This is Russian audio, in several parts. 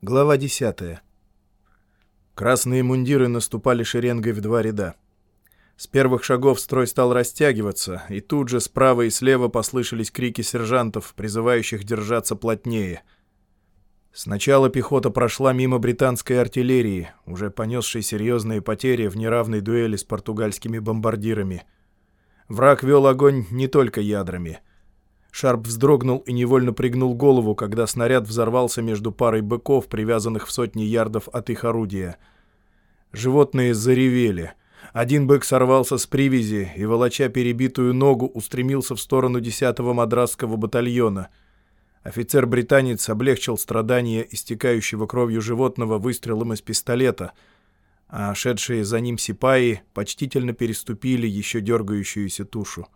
Глава 10. Красные мундиры наступали шеренгой в два ряда. С первых шагов строй стал растягиваться, и тут же справа и слева послышались крики сержантов, призывающих держаться плотнее. Сначала пехота прошла мимо британской артиллерии, уже понесшей серьезные потери в неравной дуэли с португальскими бомбардирами. Враг вел огонь не только ядрами — Шарп вздрогнул и невольно пригнул голову, когда снаряд взорвался между парой быков, привязанных в сотни ярдов от их орудия. Животные заревели. Один бык сорвался с привязи и, волоча перебитую ногу, устремился в сторону 10-го мадрасского батальона. Офицер-британец облегчил страдания истекающего кровью животного выстрелом из пистолета, а шедшие за ним сипаи почтительно переступили еще дергающуюся тушу.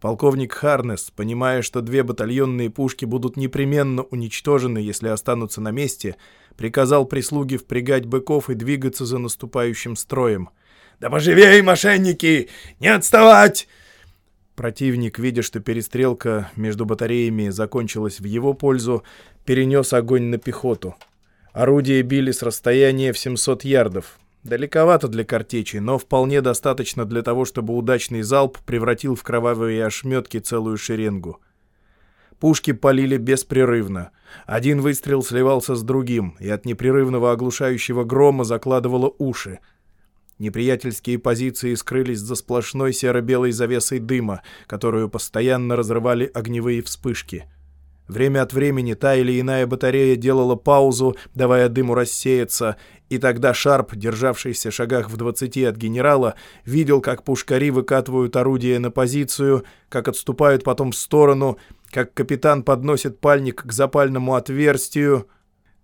Полковник Харнес, понимая, что две батальонные пушки будут непременно уничтожены, если останутся на месте, приказал прислуге впрягать быков и двигаться за наступающим строем. «Да поживей, мошенники! Не отставать!» Противник, видя, что перестрелка между батареями закончилась в его пользу, перенес огонь на пехоту. Орудия били с расстояния в 700 ярдов. Далековато для картечи, но вполне достаточно для того, чтобы удачный залп превратил в кровавые ошметки целую шеренгу. Пушки полили беспрерывно. Один выстрел сливался с другим, и от непрерывного оглушающего грома закладывало уши. Неприятельские позиции скрылись за сплошной серо-белой завесой дыма, которую постоянно разрывали огневые вспышки — Время от времени та или иная батарея делала паузу, давая дыму рассеяться, и тогда Шарп, державшийся шагах в двадцати от генерала, видел, как пушкари выкатывают орудие на позицию, как отступают потом в сторону, как капитан подносит пальник к запальному отверстию,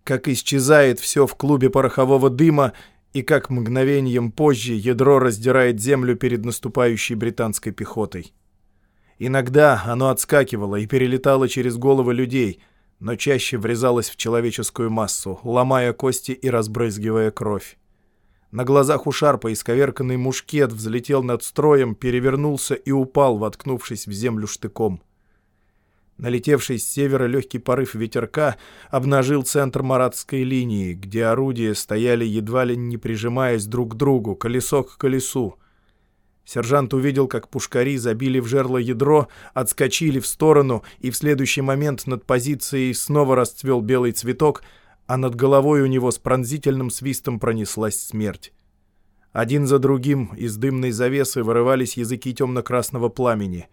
как исчезает все в клубе порохового дыма, и как мгновением позже ядро раздирает землю перед наступающей британской пехотой. Иногда оно отскакивало и перелетало через головы людей, но чаще врезалось в человеческую массу, ломая кости и разбрызгивая кровь. На глазах у Шарпа исковерканный мушкет взлетел над строем, перевернулся и упал, воткнувшись в землю штыком. Налетевший с севера легкий порыв ветерка обнажил центр маратской линии, где орудия стояли едва ли не прижимаясь друг к другу, колесо к колесу. Сержант увидел, как пушкари забили в жерло ядро, отскочили в сторону, и в следующий момент над позицией снова расцвел белый цветок, а над головой у него с пронзительным свистом пронеслась смерть. Один за другим из дымной завесы вырывались языки темно-красного пламени.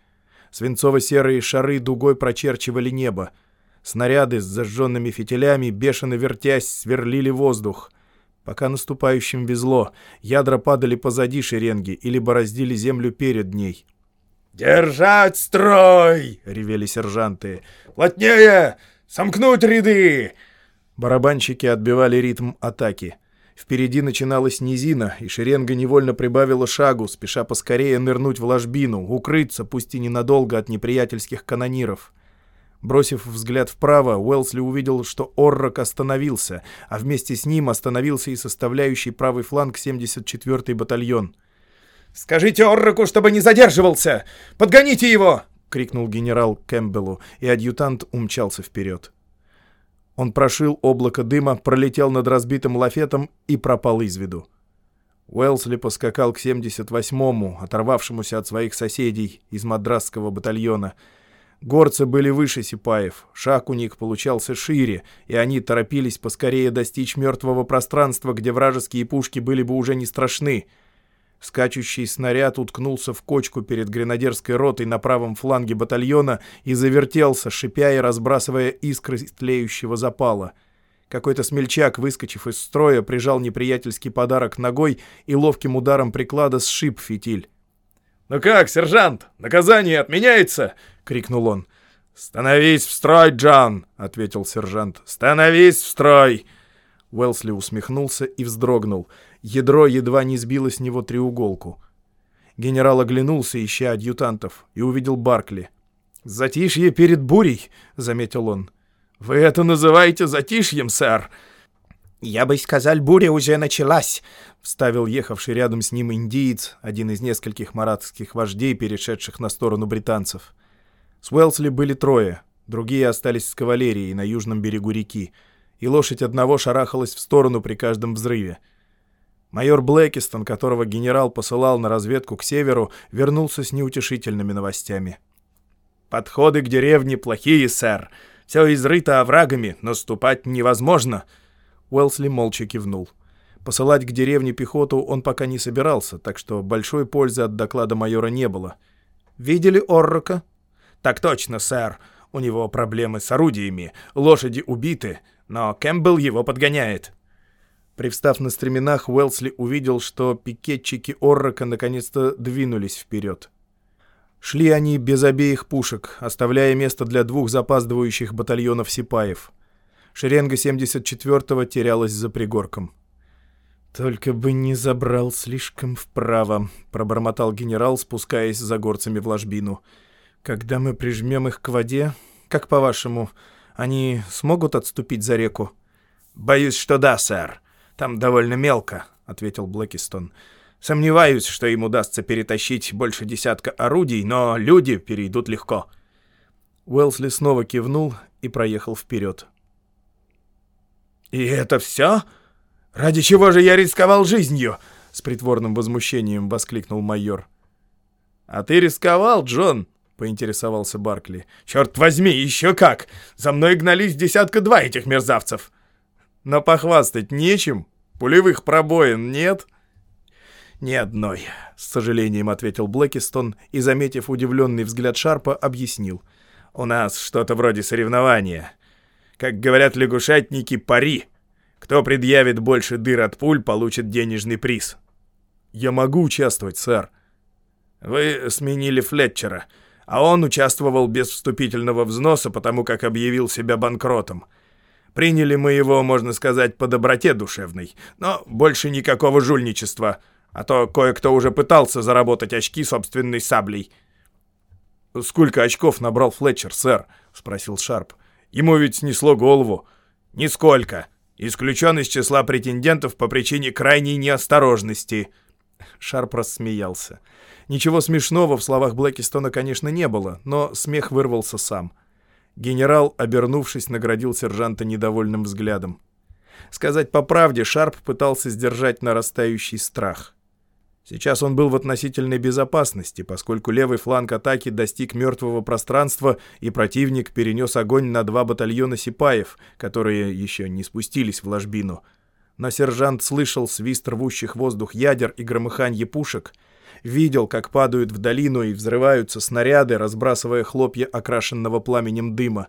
Свинцово-серые шары дугой прочерчивали небо. Снаряды с зажженными фитилями, бешено вертясь, сверлили воздух — Пока наступающим везло, ядра падали позади шеренги или бороздили землю перед ней. «Держать строй!» — ревели сержанты. «Плотнее! Сомкнуть ряды!» Барабанщики отбивали ритм атаки. Впереди начиналась низина, и шеренга невольно прибавила шагу, спеша поскорее нырнуть в ложбину, укрыться, пусть и ненадолго, от неприятельских канониров. Бросив взгляд вправо, Уэлсли увидел, что Оррок остановился, а вместе с ним остановился и составляющий правый фланг 74-й батальон. «Скажите Орроку, чтобы не задерживался! Подгоните его!» — крикнул генерал Кэмпбеллу, и адъютант умчался вперед. Он прошил облако дыма, пролетел над разбитым лафетом и пропал из виду. Уэлсли поскакал к 78-му, оторвавшемуся от своих соседей из мадрасского батальона — Горцы были выше сипаев, шаг у них получался шире, и они торопились поскорее достичь мертвого пространства, где вражеские пушки были бы уже не страшны. Скачущий снаряд уткнулся в кочку перед гренадерской ротой на правом фланге батальона и завертелся, шипя и разбрасывая искры тлеющего запала. Какой-то смельчак, выскочив из строя, прижал неприятельский подарок ногой и ловким ударом приклада сшиб фитиль. «Ну как, сержант, наказание отменяется?» — крикнул он. «Становись в строй, Джон!» — ответил сержант. «Становись в строй!» Уэлсли усмехнулся и вздрогнул. Ядро едва не сбило с него треуголку. Генерал оглянулся, ища адъютантов, и увидел Баркли. «Затишье перед бурей», — заметил он. «Вы это называете затишьем, сэр?» «Я бы сказал, буря уже началась», — вставил ехавший рядом с ним индиец, один из нескольких маратских вождей, перешедших на сторону британцев. С Уэлсли были трое, другие остались с кавалерией на южном берегу реки, и лошадь одного шарахалась в сторону при каждом взрыве. Майор Блэкистон, которого генерал посылал на разведку к северу, вернулся с неутешительными новостями. «Подходы к деревне плохие, сэр. Все изрыто оврагами, наступать невозможно». Уэлсли молча кивнул. Посылать к деревне пехоту он пока не собирался, так что большой пользы от доклада майора не было. «Видели Оррока?» «Так точно, сэр. У него проблемы с орудиями. Лошади убиты, но Кэмпбелл его подгоняет». Привстав на стременах, Уэлсли увидел, что пикетчики Оррока наконец-то двинулись вперед. Шли они без обеих пушек, оставляя место для двух запаздывающих батальонов сипаев. Шеренга 74-го терялась за пригорком. «Только бы не забрал слишком вправо», — пробормотал генерал, спускаясь за горцами в ложбину. «Когда мы прижмем их к воде, как по-вашему, они смогут отступить за реку?» «Боюсь, что да, сэр. Там довольно мелко», — ответил Блэкистон. «Сомневаюсь, что им удастся перетащить больше десятка орудий, но люди перейдут легко». Уэлсли снова кивнул и проехал вперед. «И это все?» «Ради чего же я рисковал жизнью?» — с притворным возмущением воскликнул майор. «А ты рисковал, Джон?» — поинтересовался Баркли. «Черт возьми, еще как! За мной гнались десятка-два этих мерзавцев!» «Но похвастать нечем? Пулевых пробоин нет?» «Ни одной», — с сожалением ответил Блэкистон и, заметив удивленный взгляд Шарпа, объяснил. «У нас что-то вроде соревнования. Как говорят лягушатники, пари!» Кто предъявит больше дыр от пуль, получит денежный приз. Я могу участвовать, сэр. Вы сменили Флетчера, а он участвовал без вступительного взноса, потому как объявил себя банкротом. Приняли мы его, можно сказать, по доброте душевной, но больше никакого жульничества, а то кое-кто уже пытался заработать очки собственной саблей. «Сколько очков набрал Флетчер, сэр?» — спросил Шарп. «Ему ведь снесло голову». «Нисколько. Исключен из числа претендентов по причине крайней неосторожности». Шарп рассмеялся. Ничего смешного в словах Блэкистона, конечно, не было, но смех вырвался сам. Генерал, обернувшись, наградил сержанта недовольным взглядом. Сказать по правде, Шарп пытался сдержать нарастающий страх. Сейчас он был в относительной безопасности, поскольку левый фланг атаки достиг мертвого пространства, и противник перенес огонь на два батальона сипаев, которые еще не спустились в ложбину. Но сержант слышал свист рвущих воздух ядер и громыханье пушек, видел, как падают в долину и взрываются снаряды, разбрасывая хлопья окрашенного пламенем дыма.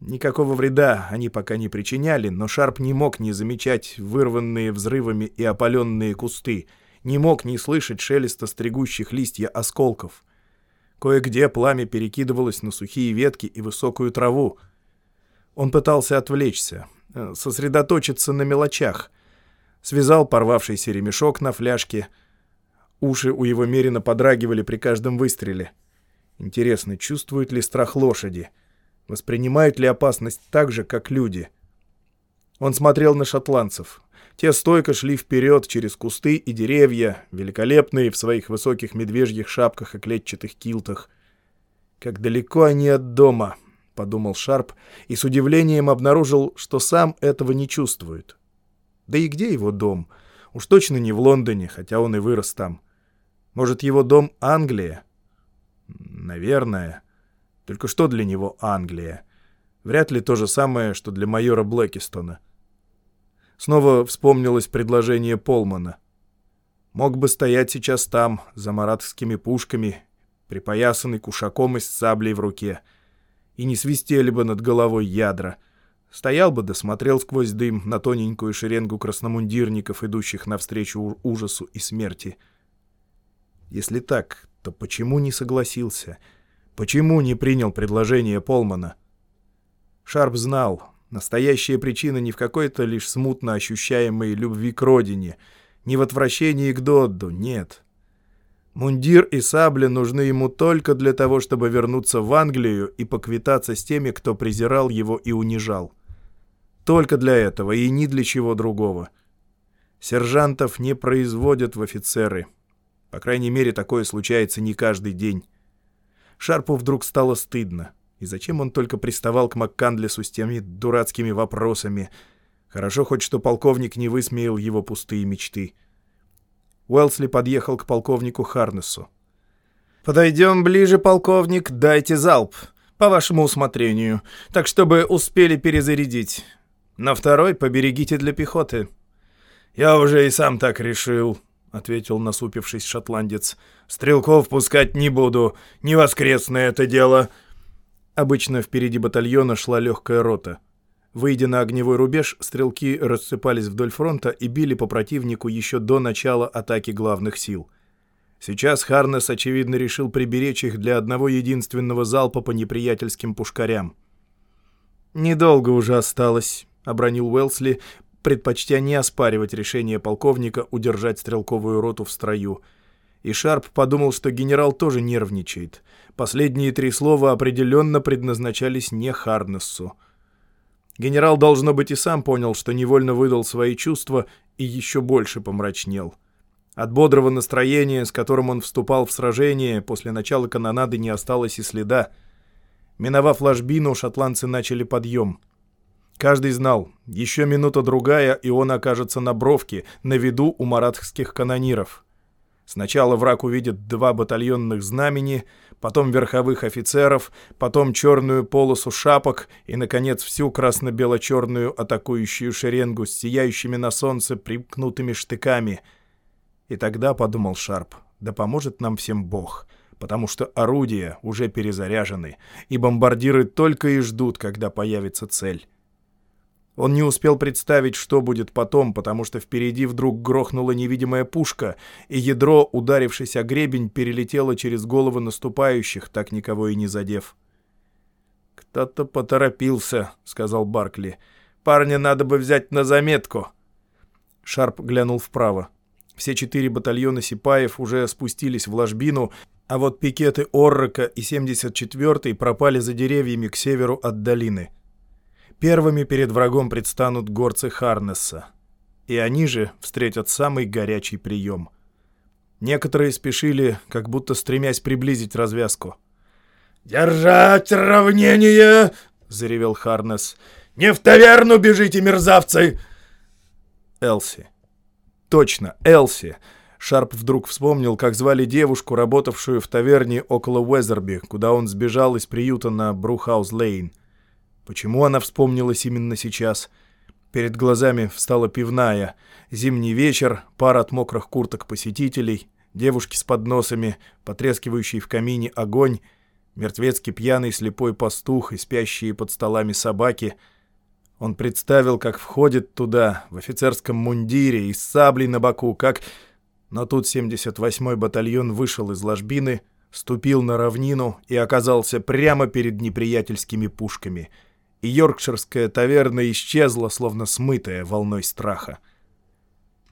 Никакого вреда они пока не причиняли, но Шарп не мог не замечать вырванные взрывами и опаленные кусты — не мог не слышать шелеста стригущих листья осколков. Кое-где пламя перекидывалось на сухие ветки и высокую траву. Он пытался отвлечься, э, сосредоточиться на мелочах. Связал порвавшийся ремешок на фляжке. Уши у его меренно подрагивали при каждом выстреле. Интересно, чувствует ли страх лошади? Воспринимают ли опасность так же, как люди? Он смотрел на шотландцев. Те стойко шли вперед через кусты и деревья, великолепные в своих высоких медвежьих шапках и клетчатых килтах. «Как далеко они от дома», — подумал Шарп, и с удивлением обнаружил, что сам этого не чувствует. Да и где его дом? Уж точно не в Лондоне, хотя он и вырос там. Может, его дом Англия? Наверное. Только что для него Англия? Вряд ли то же самое, что для майора Блэкистона. — Снова вспомнилось предложение Полмана. Мог бы стоять сейчас там, за маратовскими пушками, припоясанный кушаком и с саблей в руке. И не свистели бы над головой ядра. Стоял бы досмотрел сквозь дым на тоненькую шеренгу красномундирников, идущих навстречу ужасу и смерти. Если так, то почему не согласился? Почему не принял предложение Полмана? Шарп знал, Настоящая причина не в какой-то лишь смутно ощущаемой любви к родине, не в отвращении к Додду, нет. Мундир и сабля нужны ему только для того, чтобы вернуться в Англию и поквитаться с теми, кто презирал его и унижал. Только для этого и ни для чего другого. Сержантов не производят в офицеры. По крайней мере, такое случается не каждый день. Шарпу вдруг стало стыдно. И зачем он только приставал к МакКандлесу с теми дурацкими вопросами? Хорошо хоть, что полковник не высмеял его пустые мечты. Уэлсли подъехал к полковнику Харнесу. «Подойдем ближе, полковник, дайте залп, по вашему усмотрению, так чтобы успели перезарядить. На второй поберегите для пехоты». «Я уже и сам так решил», — ответил насупившись шотландец. «Стрелков пускать не буду, не воскресное это дело». Обычно впереди батальона шла легкая рота. Выйдя на огневой рубеж, стрелки рассыпались вдоль фронта и били по противнику еще до начала атаки главных сил. Сейчас Харнес, очевидно, решил приберечь их для одного единственного залпа по неприятельским пушкарям. «Недолго уже осталось», — обронил Уэлсли, предпочтя не оспаривать решение полковника удержать стрелковую роту в строю. И Шарп подумал, что генерал тоже нервничает. Последние три слова определенно предназначались не Харнессу. Генерал, должно быть, и сам понял, что невольно выдал свои чувства и еще больше помрачнел. От бодрого настроения, с которым он вступал в сражение, после начала канонады не осталось и следа. Миновав ложбину, шотландцы начали подъем — Каждый знал, еще минута-другая, и он окажется на бровке, на виду у маратских канониров. Сначала враг увидит два батальонных знамени, потом верховых офицеров, потом черную полосу шапок и, наконец, всю красно-бело-черную атакующую шеренгу с сияющими на солнце примкнутыми штыками. И тогда, подумал Шарп, да поможет нам всем Бог, потому что орудия уже перезаряжены, и бомбардиры только и ждут, когда появится цель. Он не успел представить, что будет потом, потому что впереди вдруг грохнула невидимая пушка, и ядро, ударившись о гребень, перелетело через головы наступающих, так никого и не задев. «Кто-то поторопился», — сказал Баркли. «Парня надо бы взять на заметку». Шарп глянул вправо. Все четыре батальона сипаев уже спустились в ложбину, а вот пикеты Оррока и 74-й пропали за деревьями к северу от долины — Первыми перед врагом предстанут горцы Харнесса, и они же встретят самый горячий прием. Некоторые спешили, как будто стремясь приблизить развязку. «Держать равнение!» — заревел Харнес. «Не в таверну бежите, мерзавцы!» Элси. Точно, Элси. Шарп вдруг вспомнил, как звали девушку, работавшую в таверне около Уэзерби, куда он сбежал из приюта на Брухаус-Лейн. Почему она вспомнилась именно сейчас? Перед глазами встала пивная. Зимний вечер, пара от мокрых курток посетителей, девушки с подносами, потрескивающий в камине огонь, мертвецкий пьяный слепой пастух и спящие под столами собаки. Он представил, как входит туда, в офицерском мундире и с саблей на боку, как... Но тут 78-й батальон вышел из ложбины, ступил на равнину и оказался прямо перед неприятельскими пушками — и йоркширская таверна исчезла, словно смытая волной страха.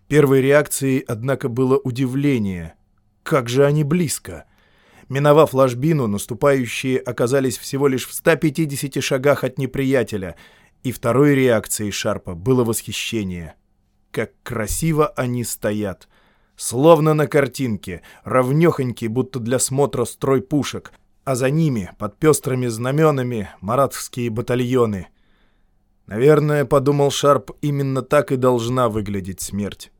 Первой реакцией, однако, было удивление. Как же они близко! Миновав ложбину, наступающие оказались всего лишь в 150 шагах от неприятеля, и второй реакцией Шарпа было восхищение. Как красиво они стоят! Словно на картинке, ровнёхонький, будто для смотра строй пушек — а за ними, под пестрыми знаменами, маратские батальоны. Наверное, подумал Шарп, именно так и должна выглядеть смерть.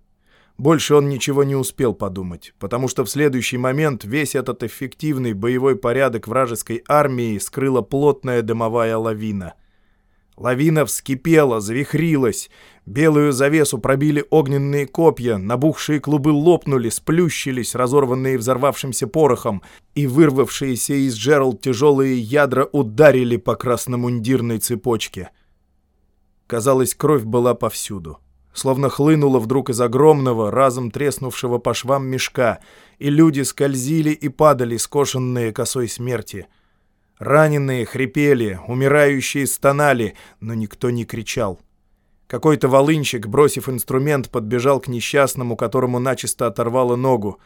Больше он ничего не успел подумать, потому что в следующий момент весь этот эффективный боевой порядок вражеской армии скрыла плотная дымовая лавина — Лавина вскипела, завихрилась. Белую завесу пробили огненные копья, набухшие клубы лопнули, сплющились, разорванные взорвавшимся порохом, и вырвавшиеся из Джеральд тяжелые ядра ударили по красномундирной цепочке. Казалось, кровь была повсюду. Словно хлынула вдруг из огромного, разом треснувшего по швам мешка, и люди скользили и падали, скошенные косой смерти — Раненые хрипели, умирающие стонали, но никто не кричал. Какой-то волынщик, бросив инструмент, подбежал к несчастному, которому начисто оторвало ногу.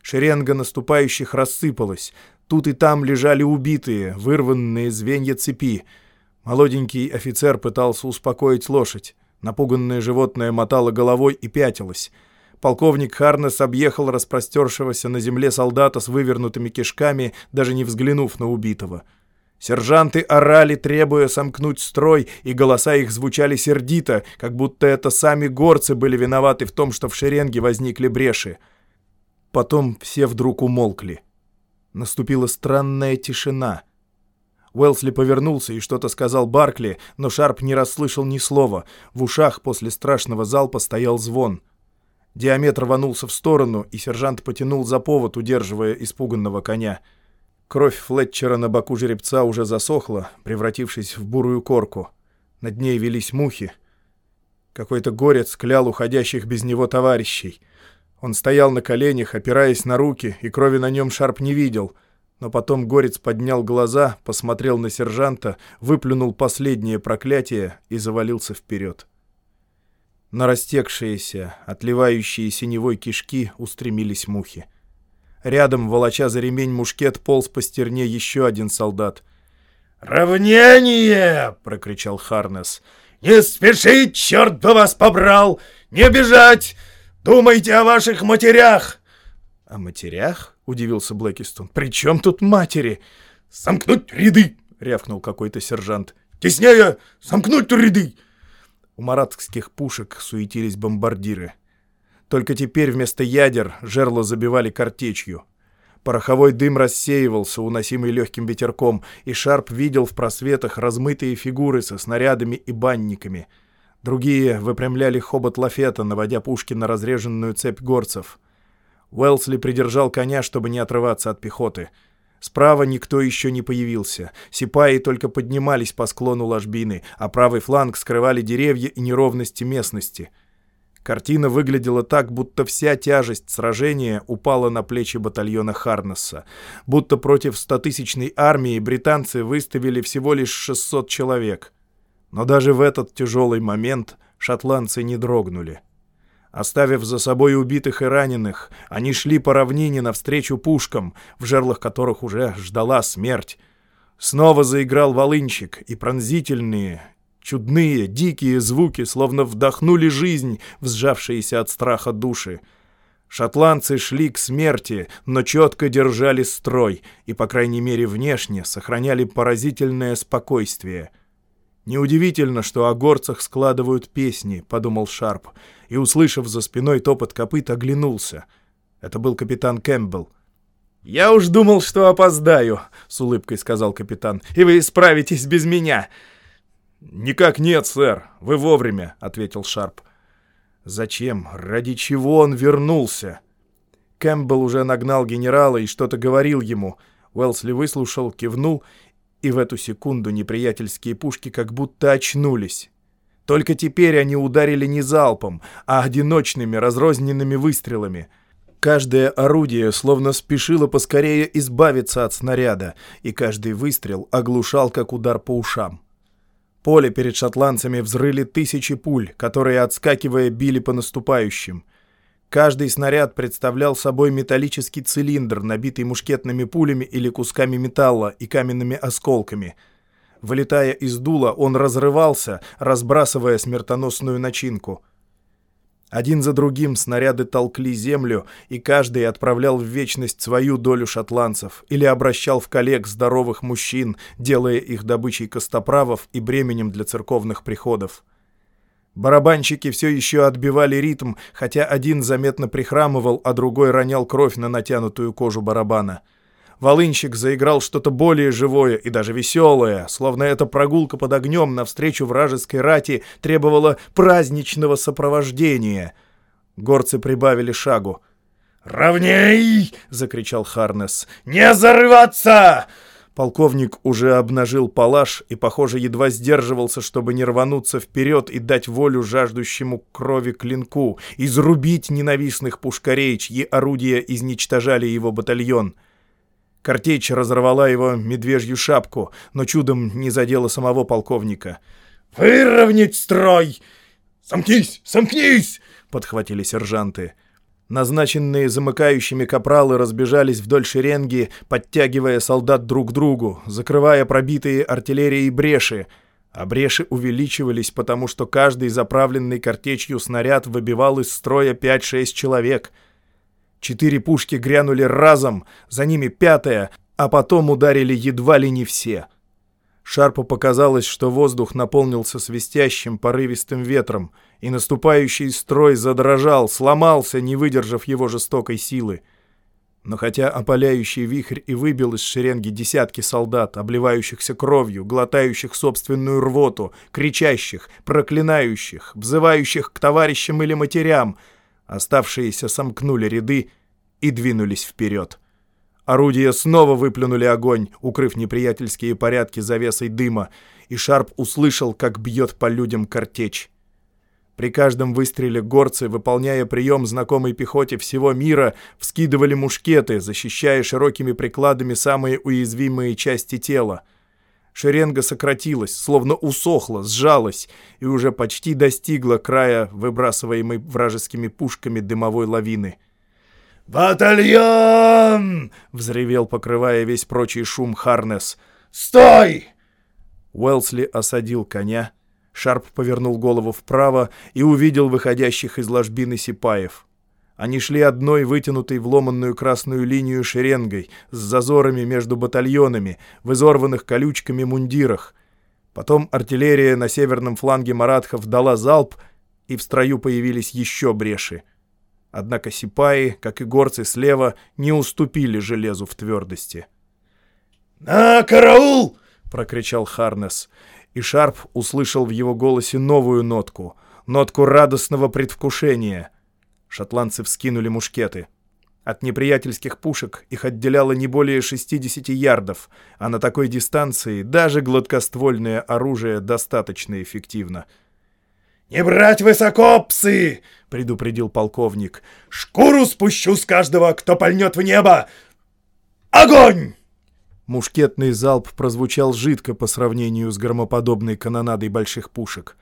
Шеренга наступающих рассыпалась. Тут и там лежали убитые, вырванные звенья цепи. Молоденький офицер пытался успокоить лошадь. Напуганное животное мотало головой и пятилось. Полковник Харнес объехал распростершегося на земле солдата с вывернутыми кишками, даже не взглянув на убитого — Сержанты орали, требуя сомкнуть строй, и голоса их звучали сердито, как будто это сами горцы были виноваты в том, что в шеренге возникли бреши. Потом все вдруг умолкли. Наступила странная тишина. Уэлсли повернулся и что-то сказал Баркли, но Шарп не расслышал ни слова. В ушах после страшного залпа стоял звон. Диаметр рванулся в сторону, и сержант потянул за повод, удерживая испуганного коня. Кровь Флетчера на боку жеребца уже засохла, превратившись в бурую корку. Над ней велись мухи. Какой-то горец клял уходящих без него товарищей. Он стоял на коленях, опираясь на руки, и крови на нем Шарп не видел. Но потом горец поднял глаза, посмотрел на сержанта, выплюнул последнее проклятие и завалился вперед. На растекшиеся, отливающие синевой кишки устремились мухи. Рядом, волоча за ремень мушкет, полз по стерне еще один солдат. «Равнение!» — прокричал Харнес. «Не спешить, черт бы вас побрал! Не бежать! Думайте о ваших матерях!» «О матерях?» — удивился Блэкистон. «При чем тут матери?» «Сомкнуть ряды!» — рявкнул какой-то сержант. «Теснее! Сомкнуть ряды!» У маратских пушек суетились бомбардиры. Только теперь вместо ядер жерла забивали картечью. Пороховой дым рассеивался, уносимый легким ветерком, и Шарп видел в просветах размытые фигуры со снарядами и банниками. Другие выпрямляли хобот лафета, наводя пушки на разреженную цепь горцев. Уэлсли придержал коня, чтобы не отрываться от пехоты. Справа никто еще не появился. Сипаи только поднимались по склону ложбины, а правый фланг скрывали деревья и неровности местности — Картина выглядела так, будто вся тяжесть сражения упала на плечи батальона Харнесса, будто против стотысячной армии британцы выставили всего лишь 600 человек. Но даже в этот тяжелый момент шотландцы не дрогнули. Оставив за собой убитых и раненых, они шли по равнине навстречу пушкам, в жерлах которых уже ждала смерть. Снова заиграл волынчик, и пронзительные, Чудные, дикие звуки словно вдохнули жизнь в от страха души. Шотландцы шли к смерти, но четко держали строй и, по крайней мере внешне, сохраняли поразительное спокойствие. «Неудивительно, что о горцах складывают песни», — подумал Шарп, и, услышав за спиной топот копыт, оглянулся. Это был капитан Кэмпбелл. «Я уж думал, что опоздаю», — с улыбкой сказал капитан, — «и вы справитесь без меня». «Никак нет, сэр. Вы вовремя», — ответил Шарп. «Зачем? Ради чего он вернулся?» Кэмпбелл уже нагнал генерала и что-то говорил ему. Уэлсли выслушал, кивнул, и в эту секунду неприятельские пушки как будто очнулись. Только теперь они ударили не залпом, а одиночными разрозненными выстрелами. Каждое орудие словно спешило поскорее избавиться от снаряда, и каждый выстрел оглушал, как удар по ушам. Поле перед шотландцами взрыли тысячи пуль, которые, отскакивая, били по наступающим. Каждый снаряд представлял собой металлический цилиндр, набитый мушкетными пулями или кусками металла и каменными осколками. Вылетая из дула, он разрывался, разбрасывая смертоносную начинку — один за другим снаряды толкли землю, и каждый отправлял в вечность свою долю шотландцев или обращал в коллег здоровых мужчин, делая их добычей костоправов и бременем для церковных приходов. Барабанщики все еще отбивали ритм, хотя один заметно прихрамывал, а другой ронял кровь на натянутую кожу барабана — Волынщик заиграл что-то более живое и даже веселое, словно эта прогулка под огнем навстречу вражеской рати требовала праздничного сопровождения. Горцы прибавили шагу. «Равней!» — закричал Харнес. «Не зарываться!» Полковник уже обнажил палаш и, похоже, едва сдерживался, чтобы не рвануться вперед и дать волю жаждущему крови клинку, изрубить ненавистных пушкарей, чьи орудия изничтожали его батальон — Картечь разорвала его медвежью шапку, но чудом не задела самого полковника. «Выровнять строй! Сомкнись! Сомкнись!» — подхватили сержанты. Назначенные замыкающими капралы разбежались вдоль шеренги, подтягивая солдат друг к другу, закрывая пробитые артиллерией бреши, а бреши увеличивались, потому что каждый заправленный картечью снаряд выбивал из строя 5-6 человек — Четыре пушки грянули разом, за ними пятая, а потом ударили едва ли не все. Шарпу показалось, что воздух наполнился свистящим, порывистым ветром, и наступающий строй задрожал, сломался, не выдержав его жестокой силы. Но хотя опаляющий вихрь и выбил из шеренги десятки солдат, обливающихся кровью, глотающих собственную рвоту, кричащих, проклинающих, взывающих к товарищам или матерям, оставшиеся сомкнули ряды и двинулись вперед. Орудия снова выплюнули огонь, укрыв неприятельские порядки завесой дыма, и Шарп услышал, как бьет по людям картечь. При каждом выстреле горцы, выполняя прием знакомой пехоте всего мира, вскидывали мушкеты, защищая широкими прикладами самые уязвимые части тела. Шеренга сократилась, словно усохла, сжалась и уже почти достигла края выбрасываемой вражескими пушками дымовой лавины. «Батальон!» — взревел, покрывая весь прочий шум Харнес. «Стой!» Уэлсли осадил коня. Шарп повернул голову вправо и увидел выходящих из ложбины сипаев. Они шли одной вытянутой в ломанную красную линию шеренгой, с зазорами между батальонами, в изорванных колючками мундирах. Потом артиллерия на северном фланге маратхов дала залп, и в строю появились еще бреши. Однако сипаи, как и горцы слева, не уступили железу в твердости. «На караул!» — прокричал Харнес. И Шарп услышал в его голосе новую нотку, нотку радостного предвкушения. Шотландцы вскинули мушкеты. От неприятельских пушек их отделяло не более 60 ярдов, а на такой дистанции даже гладкоствольное оружие достаточно эффективно — «Не брать высоко, псы!» — предупредил полковник. «Шкуру спущу с каждого, кто пальнет в небо! Огонь!» Мушкетный залп прозвучал жидко по сравнению с громоподобной канонадой больших пушек.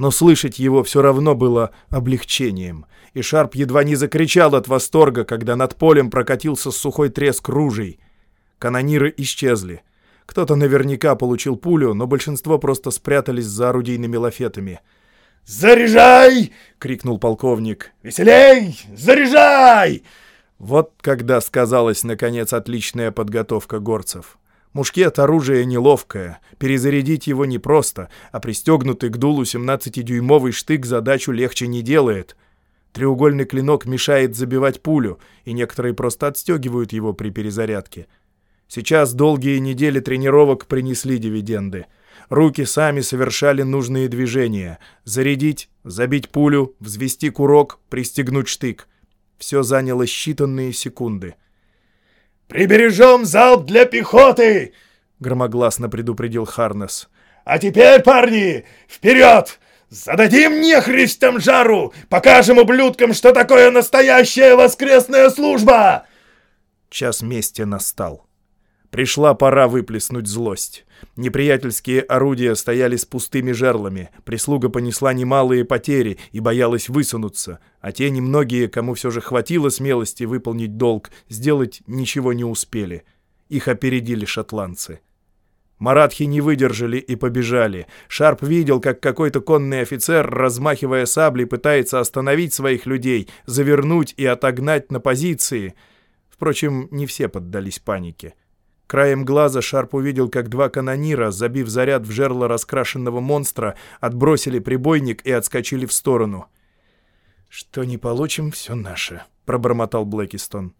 Но слышать его все равно было облегчением, и Шарп едва не закричал от восторга, когда над полем прокатился сухой треск ружей. Канониры исчезли. Кто-то наверняка получил пулю, но большинство просто спрятались за орудийными лафетами — «Заряжай!» — крикнул полковник. «Веселей! Заряжай!» Вот когда сказалась, наконец, отличная подготовка горцев. Мушкет — оружие неловкое, перезарядить его непросто, а пристегнутый к дулу 17-дюймовый штык задачу легче не делает. Треугольный клинок мешает забивать пулю, и некоторые просто отстегивают его при перезарядке. Сейчас долгие недели тренировок принесли дивиденды — Руки сами совершали нужные движения. Зарядить, забить пулю, взвести курок, пристегнуть штык. Все заняло считанные секунды. «Прибережем залп для пехоты!» — громогласно предупредил Харнес. «А теперь, парни, вперед! Зададим нехристям жару! Покажем ублюдкам, что такое настоящая воскресная служба!» Час мести настал. Пришла пора выплеснуть злость. Неприятельские орудия стояли с пустыми жерлами, прислуга понесла немалые потери и боялась высунуться, а те немногие, кому все же хватило смелости выполнить долг, сделать ничего не успели. Их опередили шотландцы. Маратхи не выдержали и побежали. Шарп видел, как какой-то конный офицер, размахивая саблей, пытается остановить своих людей, завернуть и отогнать на позиции. Впрочем, не все поддались панике. Краем глаза Шарп увидел, как два канонира, забив заряд в жерло раскрашенного монстра, отбросили прибойник и отскочили в сторону. «Что не получим, все наше», — пробормотал Блэкистон.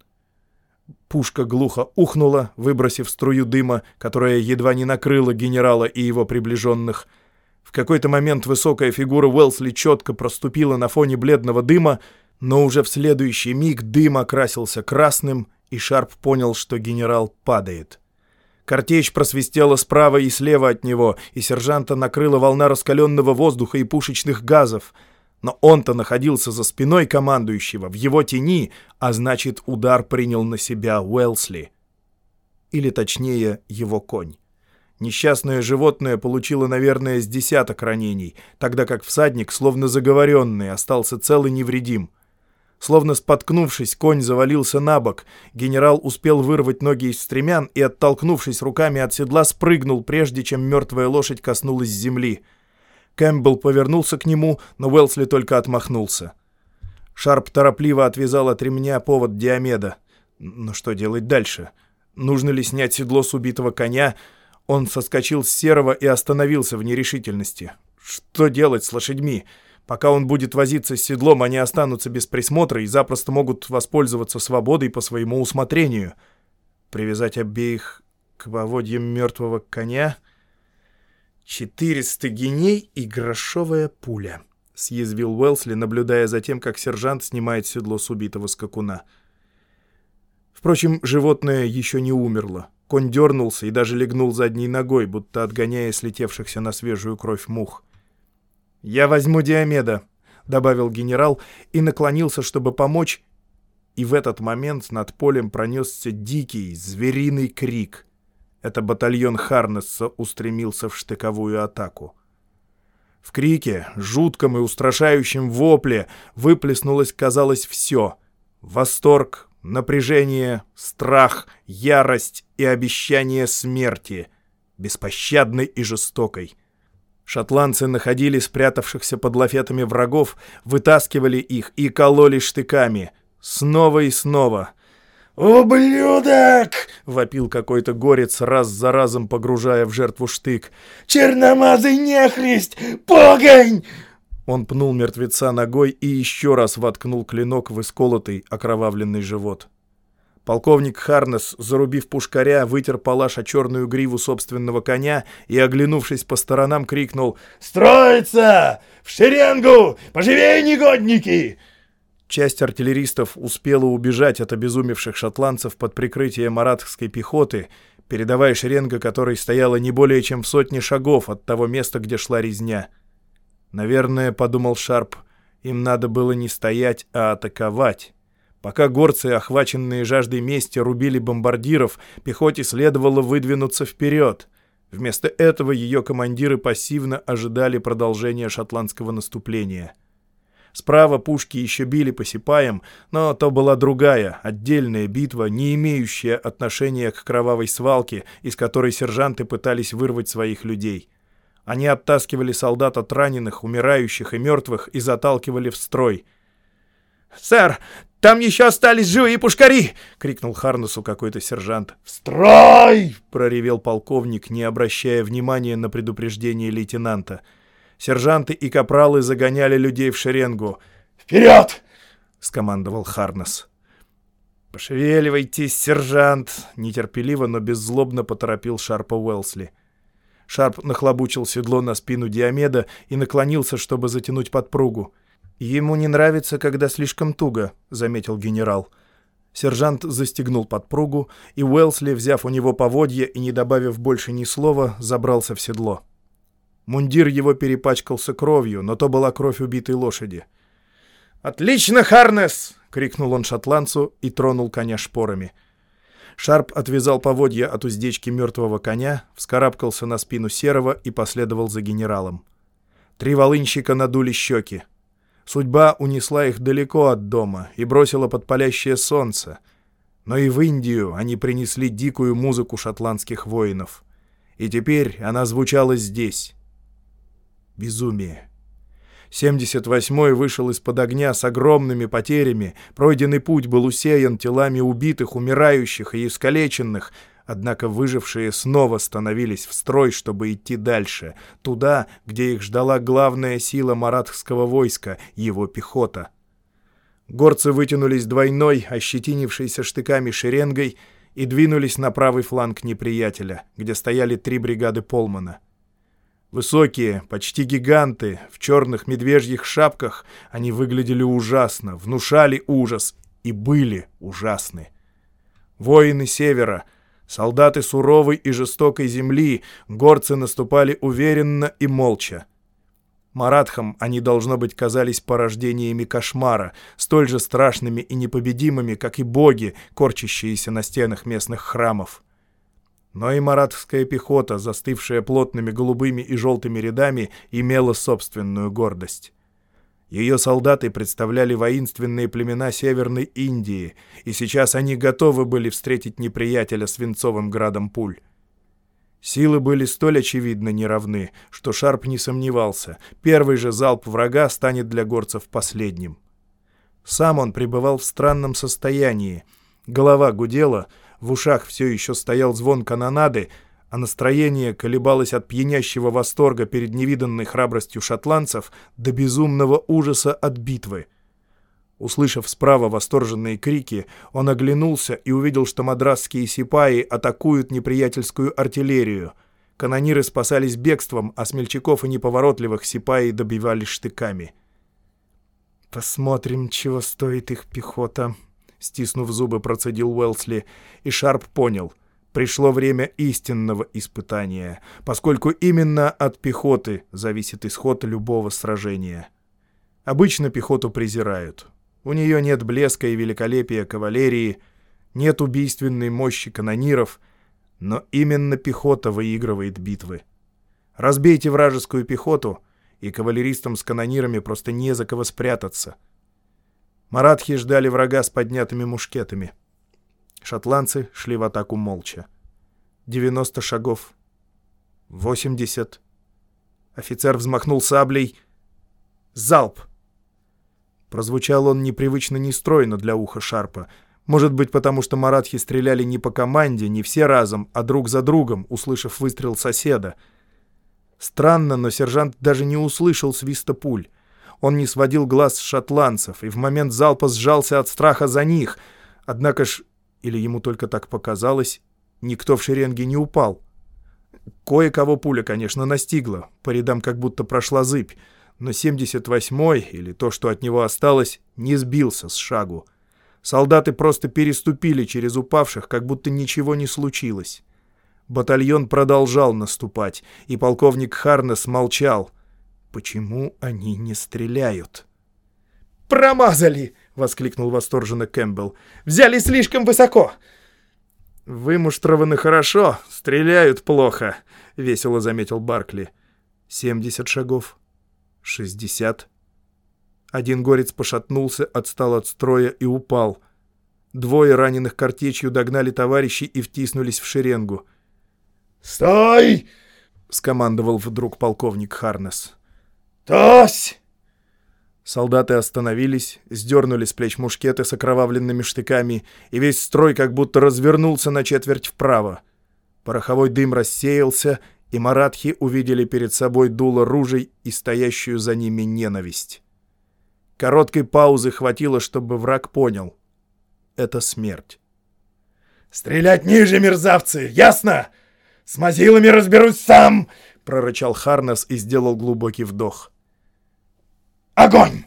Пушка глухо ухнула, выбросив струю дыма, которая едва не накрыла генерала и его приближенных. В какой-то момент высокая фигура Уэлсли четко проступила на фоне бледного дыма, но уже в следующий миг дым окрасился красным, и Шарп понял, что генерал падает. Картечь просвистела справа и слева от него, и сержанта накрыла волна раскаленного воздуха и пушечных газов. Но он-то находился за спиной командующего, в его тени, а значит, удар принял на себя Уэлсли. Или точнее, его конь. Несчастное животное получило, наверное, с десяток ранений, тогда как всадник, словно заговоренный, остался цел и невредим. Словно споткнувшись, конь завалился на бок. Генерал успел вырвать ноги из стремян и, оттолкнувшись руками от седла, спрыгнул, прежде чем мертвая лошадь коснулась земли. Кэмпбелл повернулся к нему, но Уэлсли только отмахнулся. Шарп торопливо отвязал от ремня повод Диомеда. Но что делать дальше? Нужно ли снять седло с убитого коня? Он соскочил с серого и остановился в нерешительности. Что делать с лошадьми? Пока он будет возиться с седлом, они останутся без присмотра и запросто могут воспользоваться свободой по своему усмотрению. Привязать обеих к поводьям мертвого коня? Четыреста геней и грошовая пуля, — съязвил Уэлсли, наблюдая за тем, как сержант снимает седло с убитого скакуна. Впрочем, животное еще не умерло. Конь дернулся и даже легнул задней ногой, будто отгоняя слетевшихся на свежую кровь мух. «Я возьму Диомеда», — добавил генерал и наклонился, чтобы помочь, и в этот момент над полем пронесся дикий, звериный крик. Это батальон Харнесса устремился в штыковую атаку. В крике, жутком и устрашающем вопле выплеснулось, казалось, все — восторг, напряжение, страх, ярость и обещание смерти, беспощадной и жестокой — Шотландцы находили спрятавшихся под лафетами врагов, вытаскивали их и кололи штыками. Снова и снова. «Ублюдок!» — вопил какой-то горец, раз за разом погружая в жертву штык. «Черномазый нехрист! Погонь!» Он пнул мертвеца ногой и еще раз воткнул клинок в исколотый, окровавленный живот. Полковник Харнес, зарубив пушкаря, вытер палаш о черную гриву собственного коня и, оглянувшись по сторонам, крикнул «Строиться! В шеренгу! Поживее, негодники!» Часть артиллеристов успела убежать от обезумевших шотландцев под прикрытием маратской пехоты, передовая шеренга которой стояла не более чем в сотне шагов от того места, где шла резня. Наверное, подумал Шарп, им надо было не стоять, а атаковать. Пока горцы, охваченные жаждой мести, рубили бомбардиров, пехоте следовало выдвинуться вперед. Вместо этого ее командиры пассивно ожидали продолжения шотландского наступления. Справа пушки еще били по сипаям, но то была другая, отдельная битва, не имеющая отношения к кровавой свалке, из которой сержанты пытались вырвать своих людей. Они оттаскивали солдат от раненых, умирающих и мертвых и заталкивали в строй. «Сэр, там еще остались живые пушкари!» — крикнул Харнесу какой-то сержант. «Строй!» — проревел полковник, не обращая внимания на предупреждение лейтенанта. Сержанты и капралы загоняли людей в шеренгу. «Вперед!» — скомандовал Харнес. «Пошевеливайтесь, сержант!» — нетерпеливо, но беззлобно поторопил Шарпа Уэлсли. Шарп нахлобучил седло на спину Диомеда и наклонился, чтобы затянуть подпругу. «Ему не нравится, когда слишком туго», — заметил генерал. Сержант застегнул подпругу, и Уэлсли, взяв у него поводья и не добавив больше ни слова, забрался в седло. Мундир его перепачкался кровью, но то была кровь убитой лошади. «Отлично, Харнес!» — крикнул он шотландцу и тронул коня шпорами. Шарп отвязал поводья от уздечки мертвого коня, вскарабкался на спину серого и последовал за генералом. Три волынщика надули щеки. Судьба унесла их далеко от дома и бросила под палящее солнце. Но и в Индию они принесли дикую музыку шотландских воинов. И теперь она звучала здесь. Безумие. 78-й вышел из-под огня с огромными потерями, пройденный путь был усеян телами убитых, умирающих и искалеченных, Однако выжившие снова становились в строй, чтобы идти дальше, туда, где их ждала главная сила маратхского войска, его пехота. Горцы вытянулись двойной, ощетинившейся штыками шеренгой, и двинулись на правый фланг неприятеля, где стояли три бригады Полмана. Высокие, почти гиганты, в черных медвежьих шапках, они выглядели ужасно, внушали ужас и были ужасны. Воины севера — Солдаты суровой и жестокой земли, горцы наступали уверенно и молча. Маратхам они, должно быть, казались порождениями кошмара, столь же страшными и непобедимыми, как и боги, корчащиеся на стенах местных храмов. Но и маратхская пехота, застывшая плотными голубыми и желтыми рядами, имела собственную гордость. Ее солдаты представляли воинственные племена Северной Индии, и сейчас они готовы были встретить неприятеля свинцовым градом пуль. Силы были столь очевидно неравны, что Шарп не сомневался, первый же залп врага станет для горцев последним. Сам он пребывал в странном состоянии. Голова гудела, в ушах все еще стоял звон канонады, а настроение колебалось от пьянящего восторга перед невиданной храбростью шотландцев до безумного ужаса от битвы. Услышав справа восторженные крики, он оглянулся и увидел, что мадрасские сипаи атакуют неприятельскую артиллерию. Канониры спасались бегством, а смельчаков и неповоротливых сипаи добивались штыками. «Посмотрим, чего стоит их пехота», — стиснув зубы, процедил Уэлсли, и Шарп понял — пришло время истинного испытания, поскольку именно от пехоты зависит исход любого сражения. Обычно пехоту презирают. У нее нет блеска и великолепия кавалерии, нет убийственной мощи канониров, но именно пехота выигрывает битвы. Разбейте вражескую пехоту, и кавалеристам с канонирами просто не за кого спрятаться. Маратхи ждали врага с поднятыми мушкетами — Шотландцы шли в атаку молча. 90 шагов. 80. Офицер взмахнул саблей. Залп! Прозвучал он непривычно нестройно для уха Шарпа. Может быть, потому что маратхи стреляли не по команде, не все разом, а друг за другом, услышав выстрел соседа. Странно, но сержант даже не услышал свиста пуль. Он не сводил глаз с шотландцев и в момент залпа сжался от страха за них. Однако ж или ему только так показалось, никто в шеренге не упал. Кое-кого пуля, конечно, настигла, по рядам как будто прошла зыбь, но 78-й, или то, что от него осталось, не сбился с шагу. Солдаты просто переступили через упавших, как будто ничего не случилось. Батальон продолжал наступать, и полковник Харнес молчал. Почему они не стреляют? «Промазали!» — воскликнул восторженно Кэмпбелл. «Взяли слишком высоко!» «Вымуштрованы хорошо, стреляют плохо», — весело заметил Баркли. «Семьдесят шагов. Шестьдесят». Один горец пошатнулся, отстал от строя и упал. Двое раненых картечью догнали товарищей и втиснулись в шеренгу. «Стой!» — скомандовал вдруг полковник Харнес. «Тось!» Солдаты остановились, сдернули с плеч мушкеты с окровавленными штыками, и весь строй как будто развернулся на четверть вправо. Пороховой дым рассеялся, и маратхи увидели перед собой дуло ружей и стоящую за ними ненависть. Короткой паузы хватило, чтобы враг понял. Это смерть. «Стрелять ниже, мерзавцы! Ясно? С мазилами разберусь сам!» — прорычал Харнес и сделал глубокий вдох. Огонь!»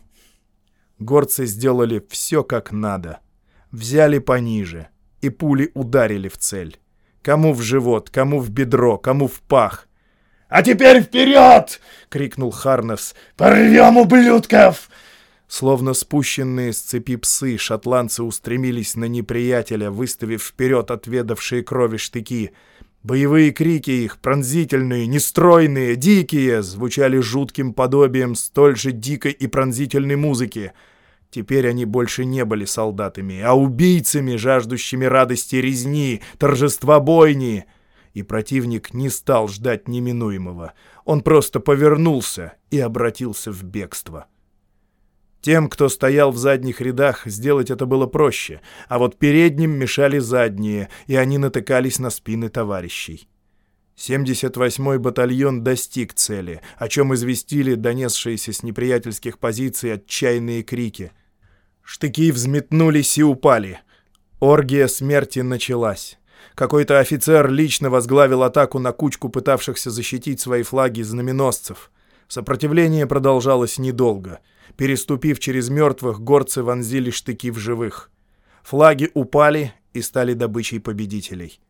Горцы сделали все как надо. Взяли пониже, и пули ударили в цель. Кому в живот, кому в бедро, кому в пах. «А теперь вперед!» — крикнул Харнес. «Порвем ублюдков!» Словно спущенные с цепи псы, шотландцы устремились на неприятеля, выставив вперед отведавшие крови штыки — Боевые крики их, пронзительные, нестройные, дикие, звучали жутким подобием столь же дикой и пронзительной музыки. Теперь они больше не были солдатами, а убийцами, жаждущими радости резни, торжества бойни. И противник не стал ждать неминуемого. Он просто повернулся и обратился в бегство. Тем, кто стоял в задних рядах, сделать это было проще, а вот передним мешали задние, и они натыкались на спины товарищей. 78-й батальон достиг цели, о чем известили донесшиеся с неприятельских позиций отчаянные крики. Штыки взметнулись и упали. Оргия смерти началась. Какой-то офицер лично возглавил атаку на кучку пытавшихся защитить свои флаги знаменосцев. Сопротивление продолжалось недолго — Переступив через мертвых, горцы вонзили штыки в живых. Флаги упали и стали добычей победителей.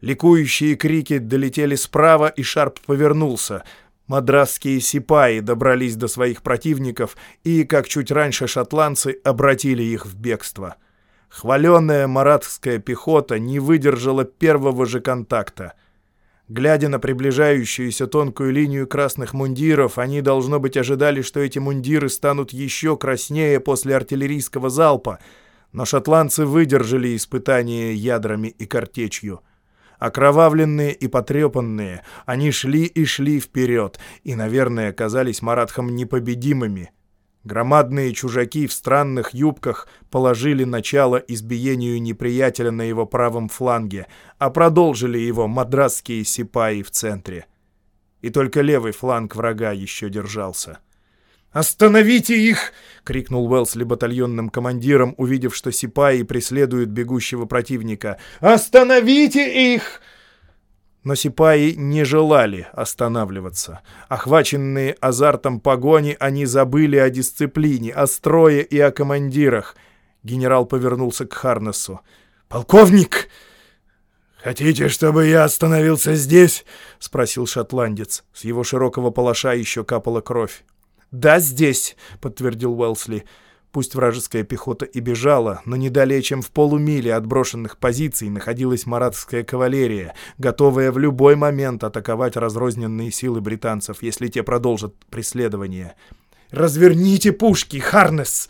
Ликующие крики долетели справа, и Шарп повернулся. Мадрасские сипаи добрались до своих противников и, как чуть раньше шотландцы, обратили их в бегство. Хваленная маратская пехота не выдержала первого же контакта — Глядя на приближающуюся тонкую линию красных мундиров, они, должно быть, ожидали, что эти мундиры станут еще краснее после артиллерийского залпа, но шотландцы выдержали испытание ядрами и картечью. Окровавленные и потрепанные, они шли и шли вперед, и, наверное, казались Маратхам непобедимыми. Громадные чужаки в странных юбках положили начало избиению неприятеля на его правом фланге, а продолжили его мадрасские сипаи в центре. И только левый фланг врага еще держался. «Остановите их!» — крикнул Уэлсли батальонным командиром, увидев, что сипаи преследуют бегущего противника. «Остановите их!» Но сипаи не желали останавливаться. Охваченные азартом погони, они забыли о дисциплине, о строе и о командирах. Генерал повернулся к Харнесу. «Полковник!» «Хотите, чтобы я остановился здесь?» — спросил шотландец. С его широкого палаша еще капала кровь. «Да, здесь», — подтвердил Уэлсли. Пусть вражеская пехота и бежала, но не далее, чем в полумиле от брошенных позиций находилась маратская кавалерия, готовая в любой момент атаковать разрозненные силы британцев, если те продолжат преследование. «Разверните пушки, Харнес!»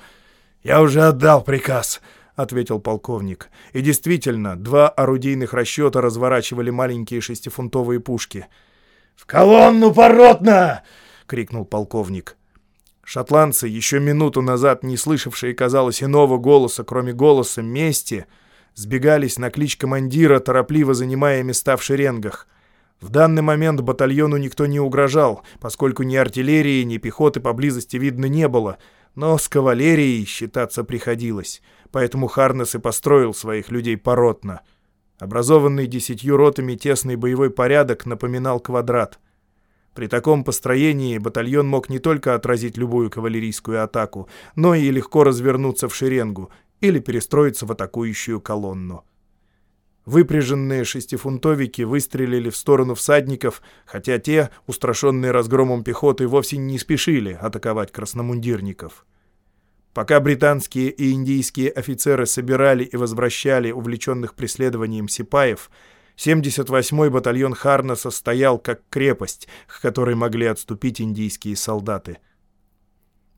«Я уже отдал приказ», — ответил полковник. И действительно, два орудийных расчета разворачивали маленькие шестифунтовые пушки. «В колонну поротно!» — крикнул полковник. Шотландцы, еще минуту назад не слышавшие, казалось, иного голоса, кроме голоса мести, сбегались на клич командира, торопливо занимая места в шеренгах. В данный момент батальону никто не угрожал, поскольку ни артиллерии, ни пехоты поблизости видно не было, но с кавалерией считаться приходилось, поэтому Харнес и построил своих людей поротно. Образованный десятью ротами тесный боевой порядок напоминал квадрат. При таком построении батальон мог не только отразить любую кавалерийскую атаку, но и легко развернуться в шеренгу или перестроиться в атакующую колонну. Выпряженные шестифунтовики выстрелили в сторону всадников, хотя те, устрашенные разгромом пехоты, вовсе не спешили атаковать красномундирников. Пока британские и индийские офицеры собирали и возвращали увлеченных преследованием сипаев, 78-й батальон Харнеса стоял как крепость, к которой могли отступить индийские солдаты.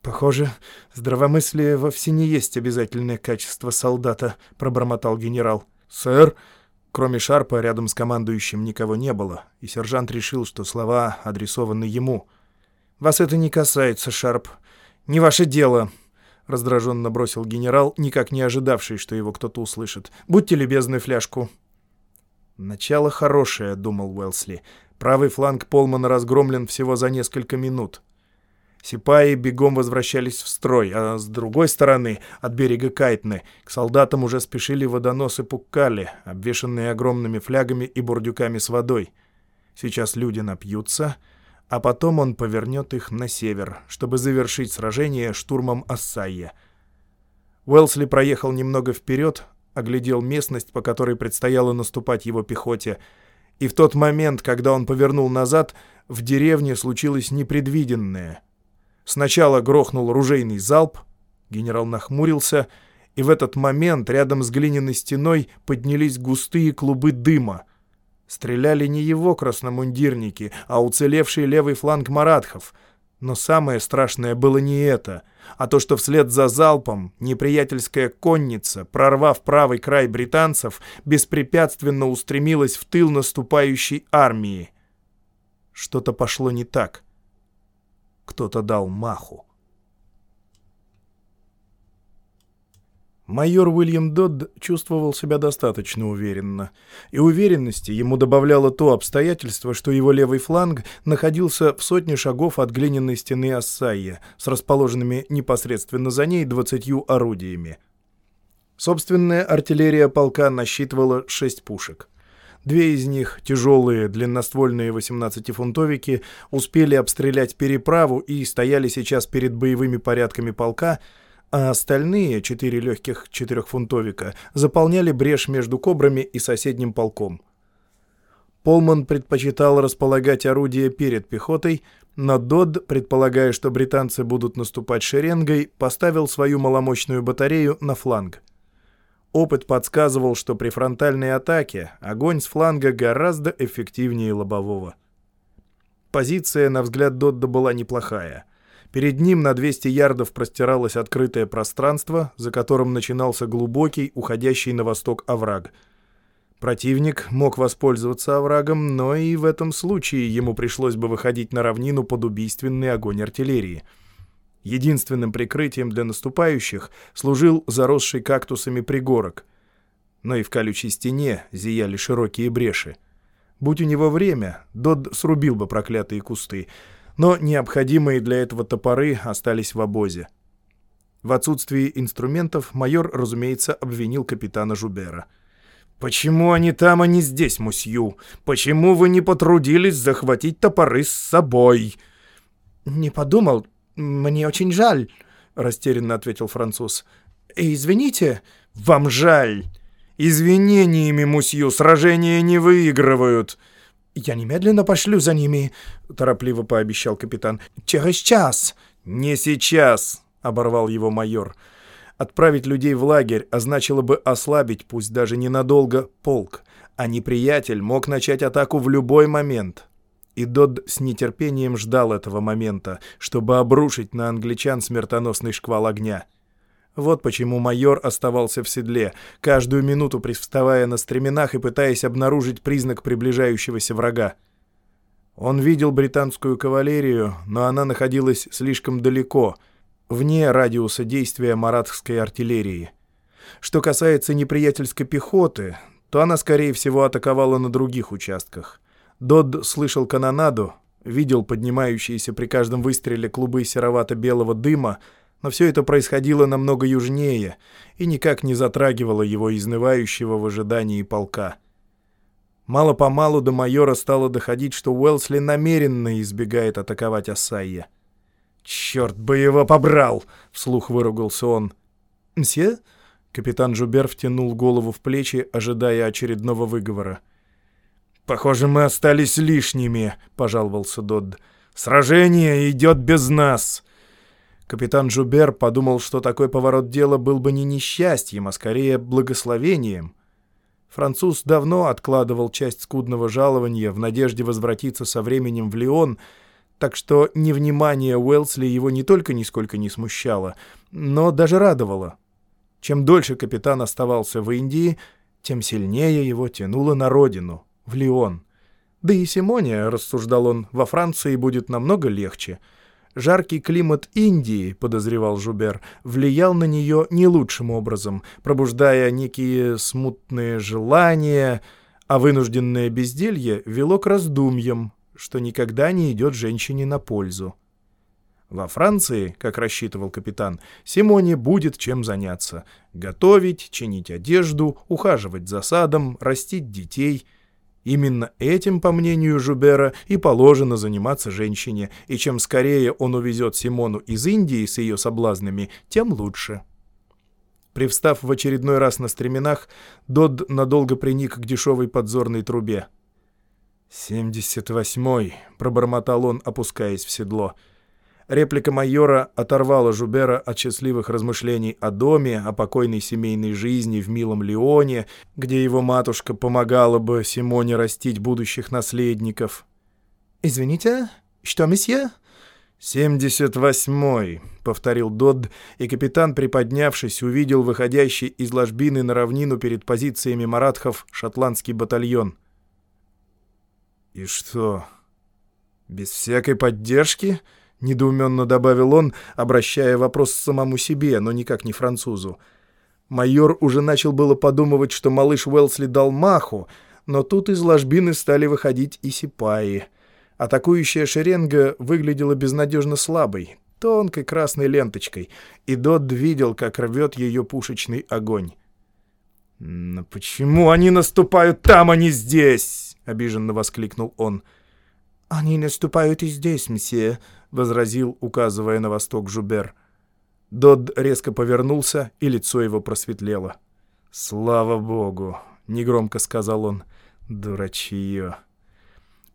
«Похоже, здравомыслие вовсе не есть обязательное качество солдата», — пробормотал генерал. «Сэр!» Кроме Шарпа рядом с командующим никого не было, и сержант решил, что слова адресованы ему. «Вас это не касается, Шарп. Не ваше дело», — раздраженно бросил генерал, никак не ожидавший, что его кто-то услышит. «Будьте любезны, фляжку». «Начало хорошее», — думал Уэлсли. «Правый фланг Полмана разгромлен всего за несколько минут». Сипаи бегом возвращались в строй, а с другой стороны, от берега Кайтны, к солдатам уже спешили водоносы Пуккали, обвешанные огромными флягами и бурдюками с водой. Сейчас люди напьются, а потом он повернет их на север, чтобы завершить сражение штурмом Ассайя. Уэлсли проехал немного вперед, оглядел местность, по которой предстояло наступать его пехоте, и в тот момент, когда он повернул назад, в деревне случилось непредвиденное. Сначала грохнул ружейный залп, генерал нахмурился, и в этот момент рядом с глиняной стеной поднялись густые клубы дыма. Стреляли не его красномундирники, а уцелевший левый фланг маратхов — но самое страшное было не это, а то, что вслед за залпом неприятельская конница, прорвав правый край британцев, беспрепятственно устремилась в тыл наступающей армии. Что-то пошло не так. Кто-то дал маху. Майор Уильям Додд чувствовал себя достаточно уверенно. И уверенности ему добавляло то обстоятельство, что его левый фланг находился в сотне шагов от глиняной стены Ассайя, с расположенными непосредственно за ней двадцатью орудиями. Собственная артиллерия полка насчитывала шесть пушек. Две из них, тяжелые, длинноствольные 18-фунтовики, успели обстрелять переправу и стояли сейчас перед боевыми порядками полка — а остальные, четыре легких четырехфунтовика, заполняли брешь между кобрами и соседним полком. Полман предпочитал располагать орудия перед пехотой, но Додд, предполагая, что британцы будут наступать шеренгой, поставил свою маломощную батарею на фланг. Опыт подсказывал, что при фронтальной атаке огонь с фланга гораздо эффективнее лобового. Позиция, на взгляд Додда, была неплохая — Перед ним на 200 ярдов простиралось открытое пространство, за которым начинался глубокий, уходящий на восток овраг. Противник мог воспользоваться оврагом, но и в этом случае ему пришлось бы выходить на равнину под убийственный огонь артиллерии. Единственным прикрытием для наступающих служил заросший кактусами пригорок. Но и в колючей стене зияли широкие бреши. Будь у него время, Дод срубил бы проклятые кусты, но необходимые для этого топоры остались в обозе. В отсутствии инструментов майор, разумеется, обвинил капитана Жубера. «Почему они там, а не здесь, мусью? Почему вы не потрудились захватить топоры с собой?» «Не подумал, «Мне очень жаль», — растерянно ответил француз. «Извините». «Вам жаль. Извинениями, мусью, сражения не выигрывают». «Я немедленно пошлю за ними», — торопливо пообещал капитан. «Через час». «Не сейчас», — оборвал его майор. «Отправить людей в лагерь означало бы ослабить, пусть даже ненадолго, полк, а неприятель мог начать атаку в любой момент и Дод с нетерпением ждал этого момента, чтобы обрушить на англичан смертоносный шквал огня. Вот почему майор оставался в седле, каждую минуту привставая на стременах и пытаясь обнаружить признак приближающегося врага. Он видел британскую кавалерию, но она находилась слишком далеко, вне радиуса действия маратской артиллерии. Что касается неприятельской пехоты, то она, скорее всего, атаковала на других участках. Додд слышал канонаду, видел поднимающиеся при каждом выстреле клубы серовато-белого дыма, но все это происходило намного южнее и никак не затрагивало его изнывающего в ожидании полка. Мало-помалу до майора стало доходить, что Уэлсли намеренно избегает атаковать Ассайя. «Черт бы его побрал!» — вслух выругался он. «Мсье?» — капитан Жубер втянул голову в плечи, ожидая очередного выговора. «Похоже, мы остались лишними», — пожаловался Додд. «Сражение идет без нас». Капитан Жубер подумал, что такой поворот дела был бы не несчастьем, а скорее благословением. Француз давно откладывал часть скудного жалования в надежде возвратиться со временем в Лион, так что невнимание Уэлсли его не только нисколько не смущало, но даже радовало. Чем дольше капитан оставался в Индии, тем сильнее его тянуло на родину в Лион. Да и Симония, рассуждал он, во Франции будет намного легче. Жаркий климат Индии, подозревал Жубер, влиял на нее не лучшим образом, пробуждая некие смутные желания, а вынужденное безделье вело к раздумьям, что никогда не идет женщине на пользу. Во Франции, как рассчитывал капитан, Симоне будет чем заняться. Готовить, чинить одежду, ухаживать за садом, растить детей — Именно этим, по мнению Жубера, и положено заниматься женщине, и чем скорее он увезет Симону из Индии с ее соблазнами, тем лучше. Привстав в очередной раз на стременах, Дод надолго приник к дешевой подзорной трубе. «Семьдесят восьмой», — пробормотал он, опускаясь в седло, — Реплика майора оторвала Жубера от счастливых размышлений о доме, о покойной семейной жизни в милом Леоне, где его матушка помогала бы Симоне растить будущих наследников. «Извините, что, месье?» «Семьдесят восьмой», — повторил Додд, и капитан, приподнявшись, увидел выходящий из ложбины на равнину перед позициями маратхов шотландский батальон. «И что, без всякой поддержки?» — недоуменно добавил он, обращая вопрос самому себе, но никак не французу. Майор уже начал было подумывать, что малыш Уэлсли дал маху, но тут из ложбины стали выходить и сипаи. Атакующая шеренга выглядела безнадежно слабой, тонкой красной ленточкой, и Додд видел, как рвет ее пушечный огонь. «Но почему они наступают там, а не здесь?» — обиженно воскликнул он. «Они наступают и здесь, месье», — возразил, указывая на восток Жубер. Дод резко повернулся, и лицо его просветлело. «Слава богу!» — негромко сказал он. «Дурачье!»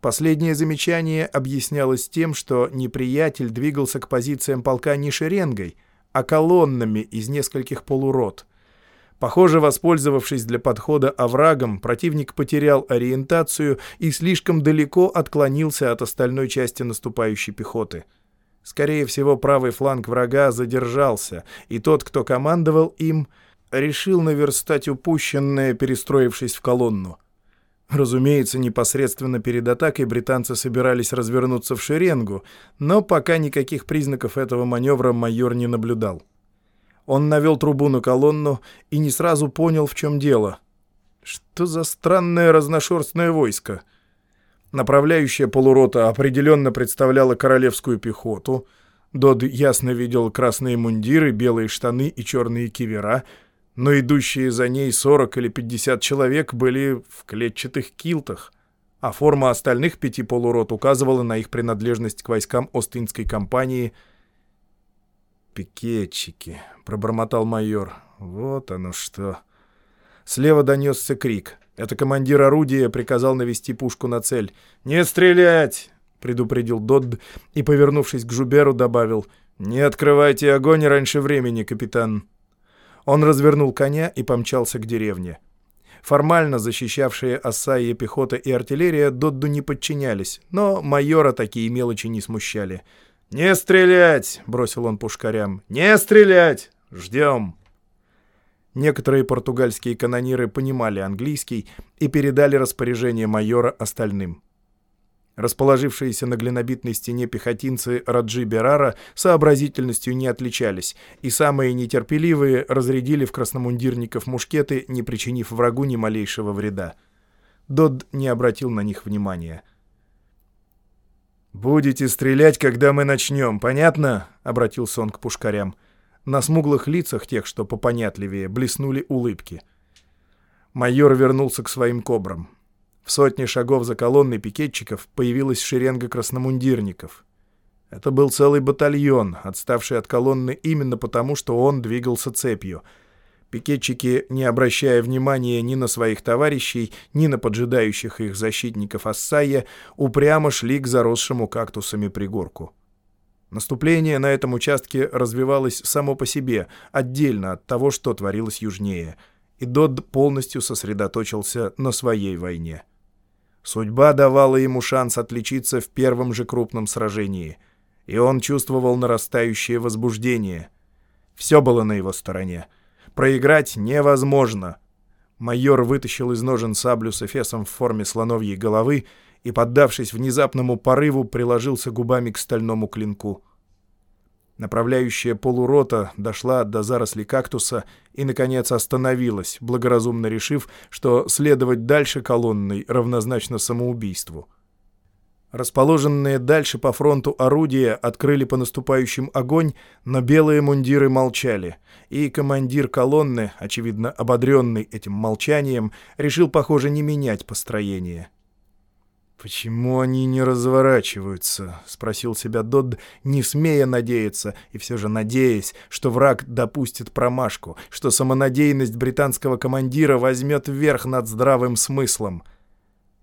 Последнее замечание объяснялось тем, что неприятель двигался к позициям полка не шеренгой, а колоннами из нескольких полурот — Похоже, воспользовавшись для подхода оврагом, противник потерял ориентацию и слишком далеко отклонился от остальной части наступающей пехоты. Скорее всего, правый фланг врага задержался, и тот, кто командовал им, решил наверстать упущенное, перестроившись в колонну. Разумеется, непосредственно перед атакой британцы собирались развернуться в шеренгу, но пока никаких признаков этого маневра майор не наблюдал. Он навел трубу на колонну и не сразу понял, в чем дело. Что за странное разношерстное войско? Направляющая полурота определенно представляла королевскую пехоту. Дод ясно видел красные мундиры, белые штаны и черные кивера — но идущие за ней 40 или 50 человек были в клетчатых килтах, а форма остальных пяти полурот указывала на их принадлежность к войскам Остинской компании. «Пикетчики», — пробормотал майор, — «вот оно что». Слева донесся крик. Это командир орудия приказал навести пушку на цель. «Не стрелять!» — предупредил Додд и, повернувшись к Жуберу, добавил. «Не открывайте огонь раньше времени, капитан». Он развернул коня и помчался к деревне. Формально защищавшие Ассайя пехота и артиллерия Додду не подчинялись, но майора такие мелочи не смущали. «Не стрелять!» — бросил он пушкарям. «Не стрелять! Ждем!» Некоторые португальские канониры понимали английский и передали распоряжение майора остальным. Расположившиеся на глинобитной стене пехотинцы Раджи Берара сообразительностью не отличались, и самые нетерпеливые разрядили в красномундирников мушкеты, не причинив врагу ни малейшего вреда. Дод не обратил на них внимания. «Будете стрелять, когда мы начнем, понятно?» — обратился он к пушкарям. На смуглых лицах тех, что попонятливее, блеснули улыбки. Майор вернулся к своим кобрам. В сотне шагов за колонной пикетчиков появилась шеренга красномундирников. Это был целый батальон, отставший от колонны именно потому, что он двигался цепью. Пикетчики, не обращая внимания ни на своих товарищей, ни на поджидающих их защитников Ассайя, упрямо шли к заросшему кактусами пригорку. Наступление на этом участке развивалось само по себе, отдельно от того, что творилось южнее, и Додд полностью сосредоточился на своей войне. Судьба давала ему шанс отличиться в первом же крупном сражении, и он чувствовал нарастающее возбуждение. Все было на его стороне. Проиграть невозможно. Майор вытащил из ножен саблю с эфесом в форме слоновьей головы и, поддавшись внезапному порыву, приложился губами к стальному клинку — Направляющая полурота дошла до заросли кактуса и, наконец, остановилась, благоразумно решив, что следовать дальше колонной равнозначно самоубийству. Расположенные дальше по фронту орудия открыли по наступающим огонь, но белые мундиры молчали, и командир колонны, очевидно ободренный этим молчанием, решил, похоже, не менять построение. «Почему они не разворачиваются?» — спросил себя Додд, не смея надеяться, и все же надеясь, что враг допустит промашку, что самонадеянность британского командира возьмет верх над здравым смыслом.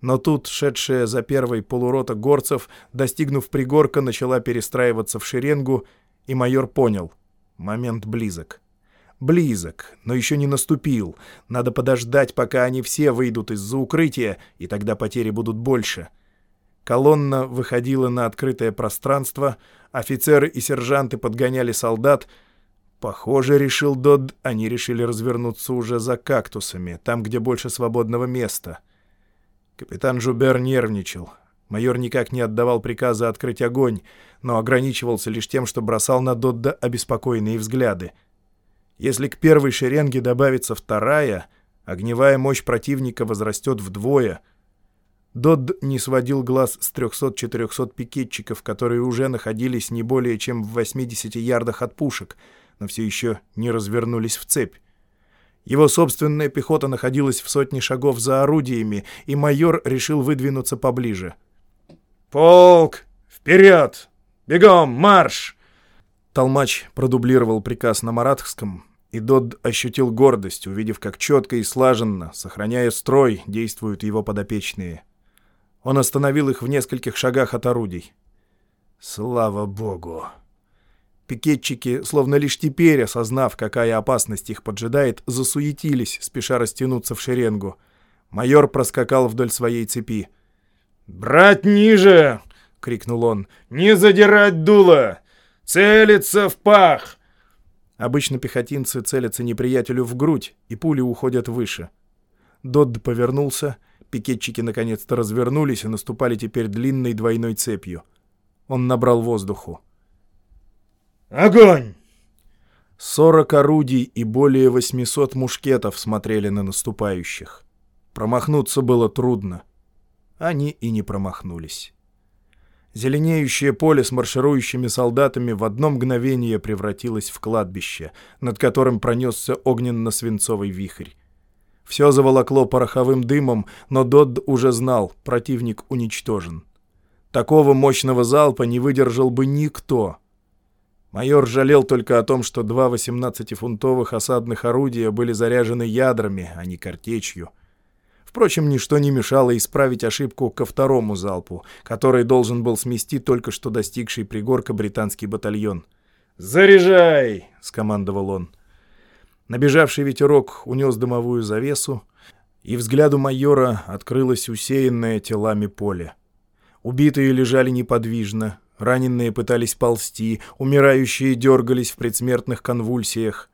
Но тут шедшая за первой полурота горцев, достигнув пригорка, начала перестраиваться в шеренгу, и майор понял — момент близок. Близок, но еще не наступил. Надо подождать, пока они все выйдут из-за укрытия, и тогда потери будут больше. Колонна выходила на открытое пространство, офицеры и сержанты подгоняли солдат. Похоже, решил Дод, они решили развернуться уже за кактусами, там, где больше свободного места. Капитан Жубер нервничал. Майор никак не отдавал приказа открыть огонь, но ограничивался лишь тем, что бросал на Додда обеспокоенные взгляды — если к первой шеренге добавится вторая, огневая мощь противника возрастет вдвое. Додд не сводил глаз с 300-400 пикетчиков, которые уже находились не более чем в 80 ярдах от пушек, но все еще не развернулись в цепь. Его собственная пехота находилась в сотне шагов за орудиями, и майор решил выдвинуться поближе. «Полк! Вперед! Бегом! Марш!» Толмач продублировал приказ на маратхском, и Дод ощутил гордость, увидев, как четко и слаженно, сохраняя строй, действуют его подопечные. Он остановил их в нескольких шагах от орудий. Слава богу! Пикетчики, словно лишь теперь, осознав, какая опасность их поджидает, засуетились, спеша растянуться в шеренгу. Майор проскакал вдоль своей цепи. «Брать ниже!» — крикнул он. «Не задирать дуло! Целиться в пах! Обычно пехотинцы целятся неприятелю в грудь, и пули уходят выше. Додд повернулся, пикетчики наконец-то развернулись и наступали теперь длинной двойной цепью. Он набрал воздуху. «Огонь!» Сорок орудий и более 800 мушкетов смотрели на наступающих. Промахнуться было трудно. Они и не промахнулись. Зеленеющее поле с марширующими солдатами в одно мгновение превратилось в кладбище, над которым пронесся огненно-свинцовый вихрь. Все заволокло пороховым дымом, но Додд уже знал, противник уничтожен. Такого мощного залпа не выдержал бы никто. Майор жалел только о том, что два 18-фунтовых осадных орудия были заряжены ядрами, а не картечью. Впрочем, ничто не мешало исправить ошибку ко второму залпу, который должен был смести только что достигший пригорка британский батальон. «Заряжай!» — скомандовал он. Набежавший ветерок унес дымовую завесу, и взгляду майора открылось усеянное телами поле. Убитые лежали неподвижно, раненые пытались ползти, умирающие дергались в предсмертных конвульсиях.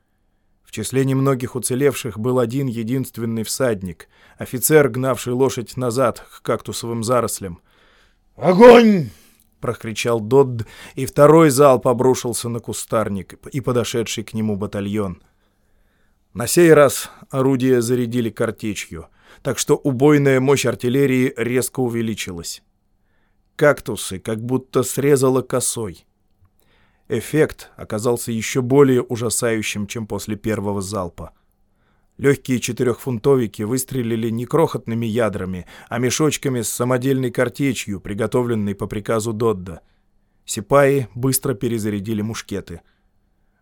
В числе немногих уцелевших был один единственный всадник, офицер, гнавший лошадь назад к кактусовым зарослям. «Огонь!» — прокричал Додд, и второй залп обрушился на кустарник и подошедший к нему батальон. На сей раз орудия зарядили картечью, так что убойная мощь артиллерии резко увеличилась. Кактусы как будто срезало косой. Эффект оказался еще более ужасающим, чем после первого залпа. Легкие четырехфунтовики выстрелили не крохотными ядрами, а мешочками с самодельной картечью, приготовленной по приказу Додда. Сипаи быстро перезарядили мушкеты —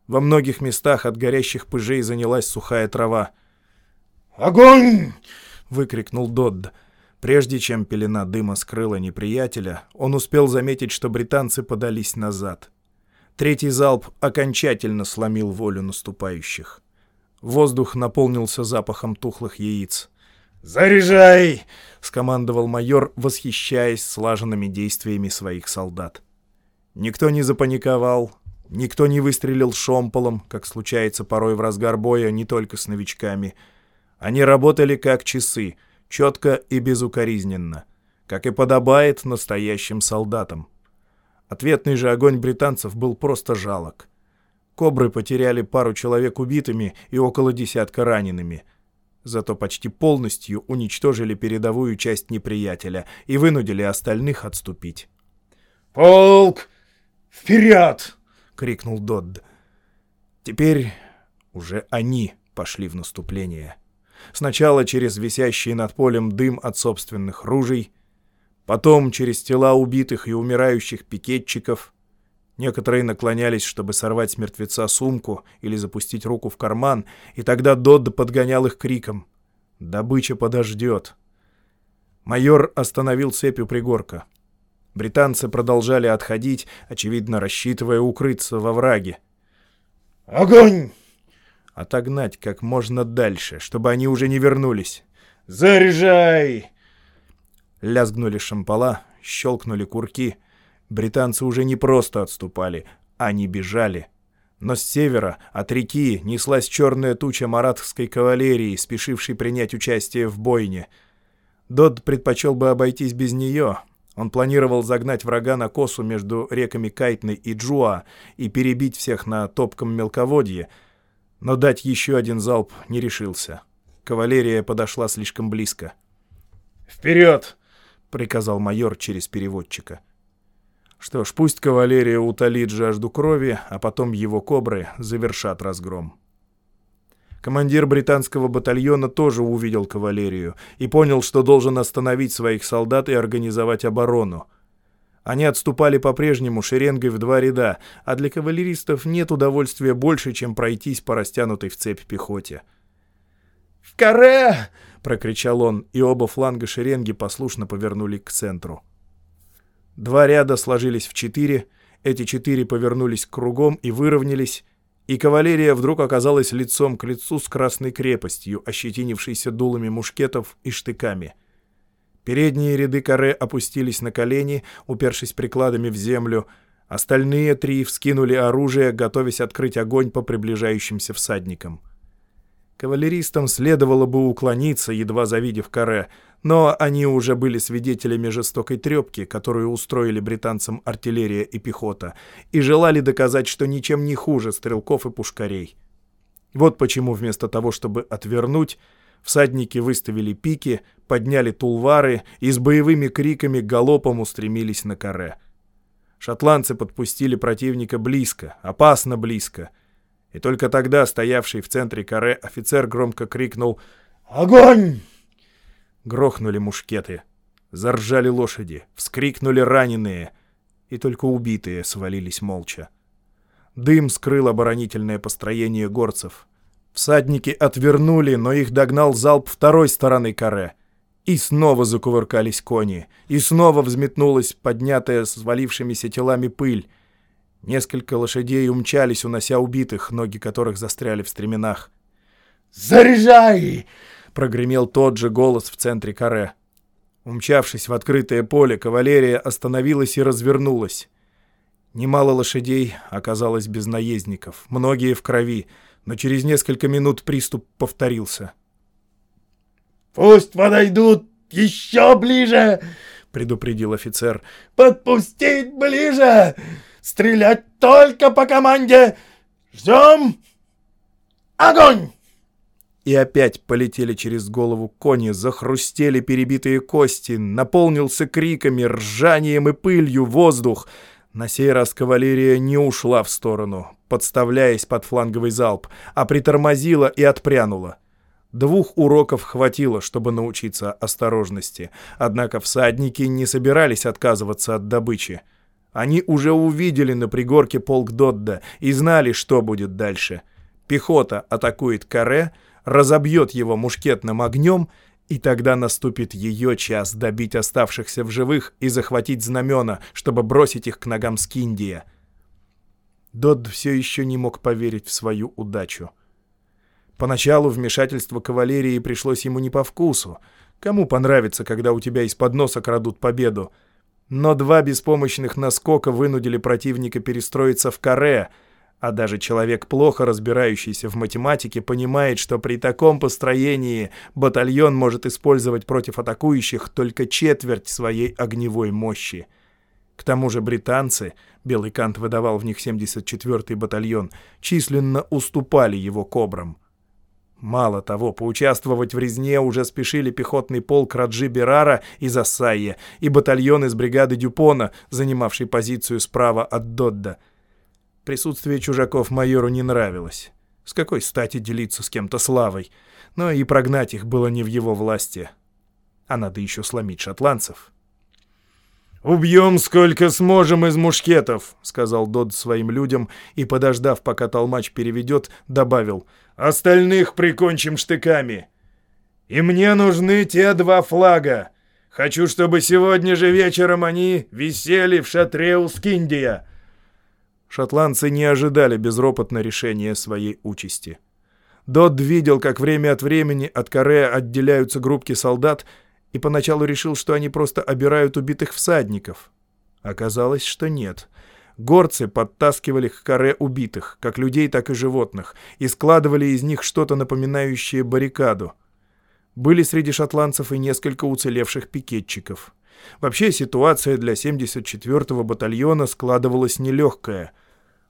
во многих местах от горящих пыжей занялась сухая трава. «Огонь!» — выкрикнул Додд. Прежде чем пелена дыма скрыла неприятеля, он успел заметить, что британцы подались назад. Третий залп окончательно сломил волю наступающих. Воздух наполнился запахом тухлых яиц. «Заряжай!» — скомандовал майор, восхищаясь слаженными действиями своих солдат. Никто не запаниковал, Никто не выстрелил шомполом, как случается порой в разгар боя не только с новичками. Они работали как часы, четко и безукоризненно, как и подобает настоящим солдатам. Ответный же огонь британцев был просто жалок. Кобры потеряли пару человек убитыми и около десятка ранеными. Зато почти полностью уничтожили передовую часть неприятеля и вынудили остальных отступить. «Полк! Вперед!» — крикнул Додд. Теперь уже они пошли в наступление. Сначала через висящий над полем дым от собственных ружей, потом через тела убитых и умирающих пикетчиков. Некоторые наклонялись, чтобы сорвать с мертвеца сумку или запустить руку в карман, и тогда Додд подгонял их криком. «Добыча подождет!» Майор остановил цепь у пригорка. Британцы продолжали отходить, очевидно, рассчитывая укрыться во враге. «Огонь!» Отогнать как можно дальше, чтобы они уже не вернулись. «Заряжай!» Лязгнули шампала, щелкнули курки. Британцы уже не просто отступали, они бежали. Но с севера, от реки, неслась черная туча маратской кавалерии, спешившей принять участие в бойне. Дод предпочел бы обойтись без нее, он планировал загнать врага на косу между реками Кайтны и Джуа и перебить всех на топком мелководье, но дать еще один залп не решился. Кавалерия подошла слишком близко. «Вперед!» — приказал майор через переводчика. Что ж, пусть кавалерия утолит жажду крови, а потом его кобры завершат разгром. Командир британского батальона тоже увидел кавалерию и понял, что должен остановить своих солдат и организовать оборону. Они отступали по-прежнему шеренгой в два ряда, а для кавалеристов нет удовольствия больше, чем пройтись по растянутой в цепь пехоте. «В каре!» — прокричал он, и оба фланга шеренги послушно повернули к центру. Два ряда сложились в четыре, эти четыре повернулись кругом и выровнялись, и кавалерия вдруг оказалась лицом к лицу с Красной крепостью, ощетинившейся дулами мушкетов и штыками. Передние ряды каре опустились на колени, упершись прикладами в землю, остальные три вскинули оружие, готовясь открыть огонь по приближающимся всадникам. Кавалеристам следовало бы уклониться, едва завидев каре, но они уже были свидетелями жестокой трепки, которую устроили британцам артиллерия и пехота, и желали доказать, что ничем не хуже стрелков и пушкарей. Вот почему вместо того, чтобы отвернуть, всадники выставили пики, подняли тулвары и с боевыми криками галопом устремились на каре. Шотландцы подпустили противника близко, опасно близко. И только тогда стоявший в центре каре офицер громко крикнул «Огонь!» Грохнули мушкеты. Заржали лошади, вскрикнули раненые, и только убитые свалились молча. Дым скрыл оборонительное построение горцев. Всадники отвернули, но их догнал залп второй стороны каре. И снова закувыркались кони, и снова взметнулась поднятая свалившимися телами пыль. Несколько лошадей умчались, унося убитых, ноги которых застряли в стременах. «Заряжай!» прогремел тот же голос в центре каре. Умчавшись в открытое поле, кавалерия остановилась и развернулась. Немало лошадей оказалось без наездников, многие в крови, но через несколько минут приступ повторился. «Пусть подойдут еще ближе!» — предупредил офицер. «Подпустить ближе! Стрелять только по команде! Ждем! Огонь!» И опять полетели через голову кони, захрустели перебитые кости, наполнился криками, ржанием и пылью воздух. На сей раз кавалерия не ушла в сторону, подставляясь под фланговый залп, а притормозила и отпрянула. Двух уроков хватило, чтобы научиться осторожности, однако всадники не собирались отказываться от добычи. Они уже увидели на пригорке полк Додда и знали, что будет дальше. Пехота атакует каре — разобьет его мушкетным огнем, и тогда наступит ее час добить оставшихся в живых и захватить знамена, чтобы бросить их к ногам Скиндия. Додд все еще не мог поверить в свою удачу. Поначалу вмешательство кавалерии пришлось ему не по вкусу. Кому понравится, когда у тебя из-под носа крадут победу? Но два беспомощных наскока вынудили противника перестроиться в каре — а даже человек, плохо разбирающийся в математике, понимает, что при таком построении батальон может использовать против атакующих только четверть своей огневой мощи. К тому же британцы, Белый Кант выдавал в них 74-й батальон, численно уступали его кобрам. Мало того, поучаствовать в резне уже спешили пехотный полк Раджи Берара из Ассайя и батальон из бригады Дюпона, занимавший позицию справа от Додда – Присутствие чужаков майору не нравилось. С какой стати делиться с кем-то славой? Но и прогнать их было не в его власти. А надо еще сломить шотландцев. «Убьем сколько сможем из мушкетов», — сказал Дод своим людям и, подождав, пока толмач переведет, добавил. «Остальных прикончим штыками. И мне нужны те два флага. Хочу, чтобы сегодня же вечером они висели в шатре у Скиндия». Шотландцы не ожидали безропотно решения своей участи. Додд видел, как время от времени от каре отделяются группки солдат, и поначалу решил, что они просто обирают убитых всадников. Оказалось, что нет. Горцы подтаскивали к каре убитых, как людей, так и животных, и складывали из них что-то напоминающее баррикаду. Были среди шотландцев и несколько уцелевших пикетчиков. Вообще ситуация для 74-го батальона складывалась нелегкая —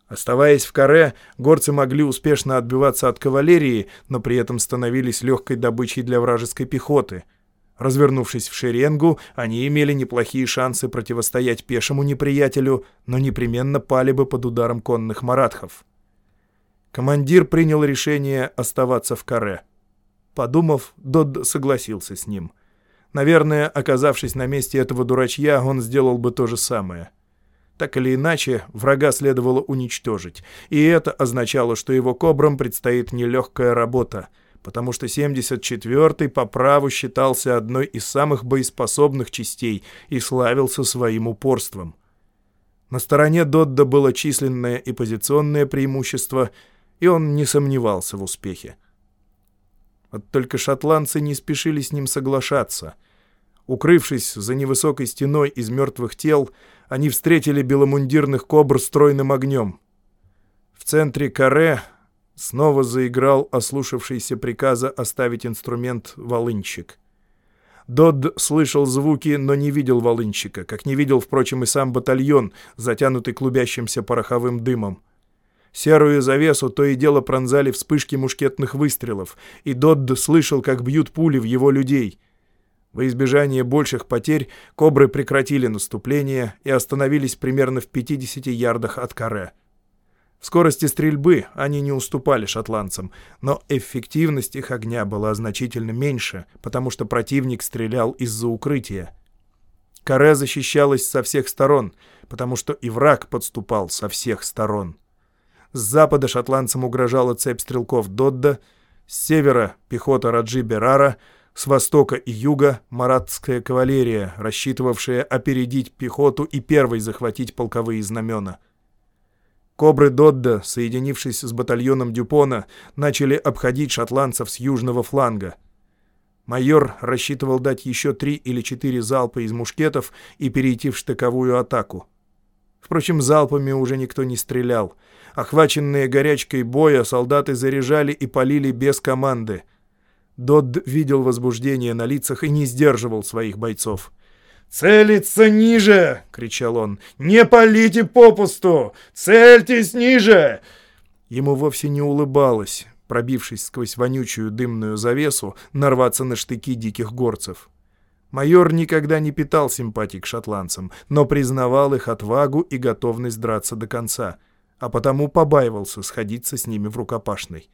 Оставаясь в каре, горцы могли успешно отбиваться от кавалерии, но при этом становились легкой добычей для вражеской пехоты. Развернувшись в шеренгу, они имели неплохие шансы противостоять пешему неприятелю, но непременно пали бы под ударом конных маратхов. Командир принял решение оставаться в каре. Подумав, Додд согласился с ним. Наверное, оказавшись на месте этого дурачья, он сделал бы то же самое — так или иначе, врага следовало уничтожить, и это означало, что его кобрам предстоит нелегкая работа, потому что 74-й по праву считался одной из самых боеспособных частей и славился своим упорством. На стороне Додда было численное и позиционное преимущество, и он не сомневался в успехе. Вот только шотландцы не спешили с ним соглашаться. Укрывшись за невысокой стеной из мертвых тел, они встретили беломундирных кобр стройным огнем. В центре каре Снова заиграл ослушавшийся приказа оставить инструмент волынчик. Додд слышал звуки, но не видел волынчика, как не видел, впрочем, и сам батальон, затянутый клубящимся пороховым дымом. Серую завесу то и дело пронзали вспышки мушкетных выстрелов, и Додд слышал, как бьют пули в его людей. Во избежание больших потерь кобры прекратили наступление и остановились примерно в 50 ярдах от каре. В скорости стрельбы они не уступали шотландцам, но эффективность их огня была значительно меньше, потому что противник стрелял из-за укрытия. Каре защищалась со всех сторон, потому что и враг подступал со всех сторон. С запада шотландцам угрожала цепь стрелков Додда, с севера — пехота Раджи Берара, с востока и юга — маратская кавалерия, рассчитывавшая опередить пехоту и первой захватить полковые знамена — Кобры Додда, соединившись с батальоном Дюпона, начали обходить шотландцев с южного фланга. Майор рассчитывал дать еще три или четыре залпа из мушкетов и перейти в штыковую атаку. Впрочем, залпами уже никто не стрелял. Охваченные горячкой боя, солдаты заряжали и полили без команды. Додд видел возбуждение на лицах и не сдерживал своих бойцов. «Целиться ниже!» — кричал он. «Не полите попусту! Цельтесь ниже!» Ему вовсе не улыбалось, пробившись сквозь вонючую дымную завесу, нарваться на штыки диких горцев. Майор никогда не питал симпатий к шотландцам, но признавал их отвагу и готовность драться до конца, а потому побаивался сходиться с ними в рукопашной.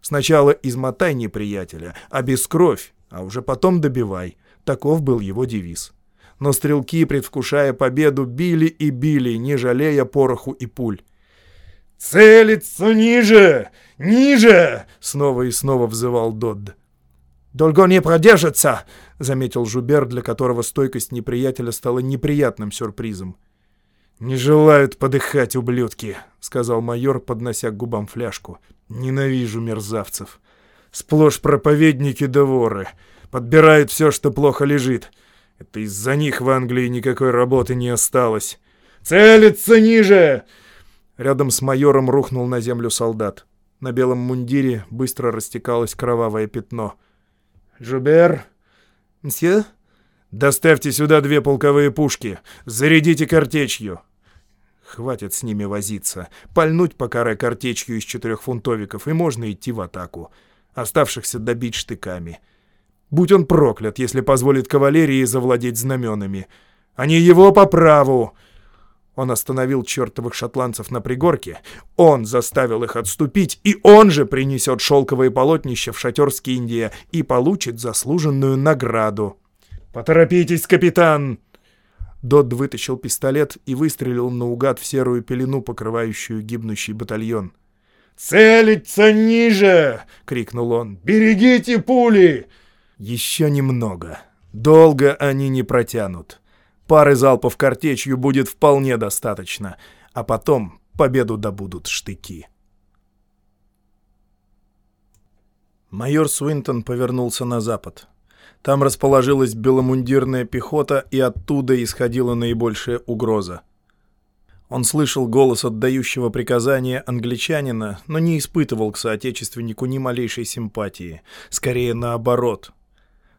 Сначала измотай неприятеля, а без кровь, а уже потом добивай. Таков был его девиз но стрелки, предвкушая победу, били и били, не жалея пороху и пуль. «Целиться ниже! Ниже!» — снова и снова взывал Додд. «Долго не продержится!» — заметил Жубер, для которого стойкость неприятеля стала неприятным сюрпризом. «Не желают подыхать, ублюдки!» — сказал майор, поднося к губам фляжку. «Ненавижу мерзавцев. Сплошь проповедники да воры. Подбирают все, что плохо лежит. Это из-за них в Англии никакой работы не осталось. «Целиться ниже!» Рядом с майором рухнул на землю солдат. На белом мундире быстро растекалось кровавое пятно. «Жубер?» «Мсье?» «Доставьте сюда две полковые пушки. Зарядите картечью». Хватит с ними возиться. Пальнуть по каре картечью из четырехфунтовиков, и можно идти в атаку. Оставшихся добить штыками. Будь он проклят, если позволит кавалерии завладеть знаменами. Они его по праву. Он остановил чертовых шотландцев на пригорке, он заставил их отступить, и он же принесет шелковые полотнища в шатер Скиндия и получит заслуженную награду. «Поторопитесь, капитан!» Додд вытащил пистолет и выстрелил наугад в серую пелену, покрывающую гибнущий батальон. «Целиться ниже!» — крикнул он. «Берегите пули!» Еще немного. Долго они не протянут. Пары залпов картечью будет вполне достаточно, а потом победу добудут штыки. Майор Свинтон повернулся на запад. Там расположилась беломундирная пехота, и оттуда исходила наибольшая угроза. Он слышал голос отдающего приказания англичанина, но не испытывал к соотечественнику ни малейшей симпатии. Скорее наоборот —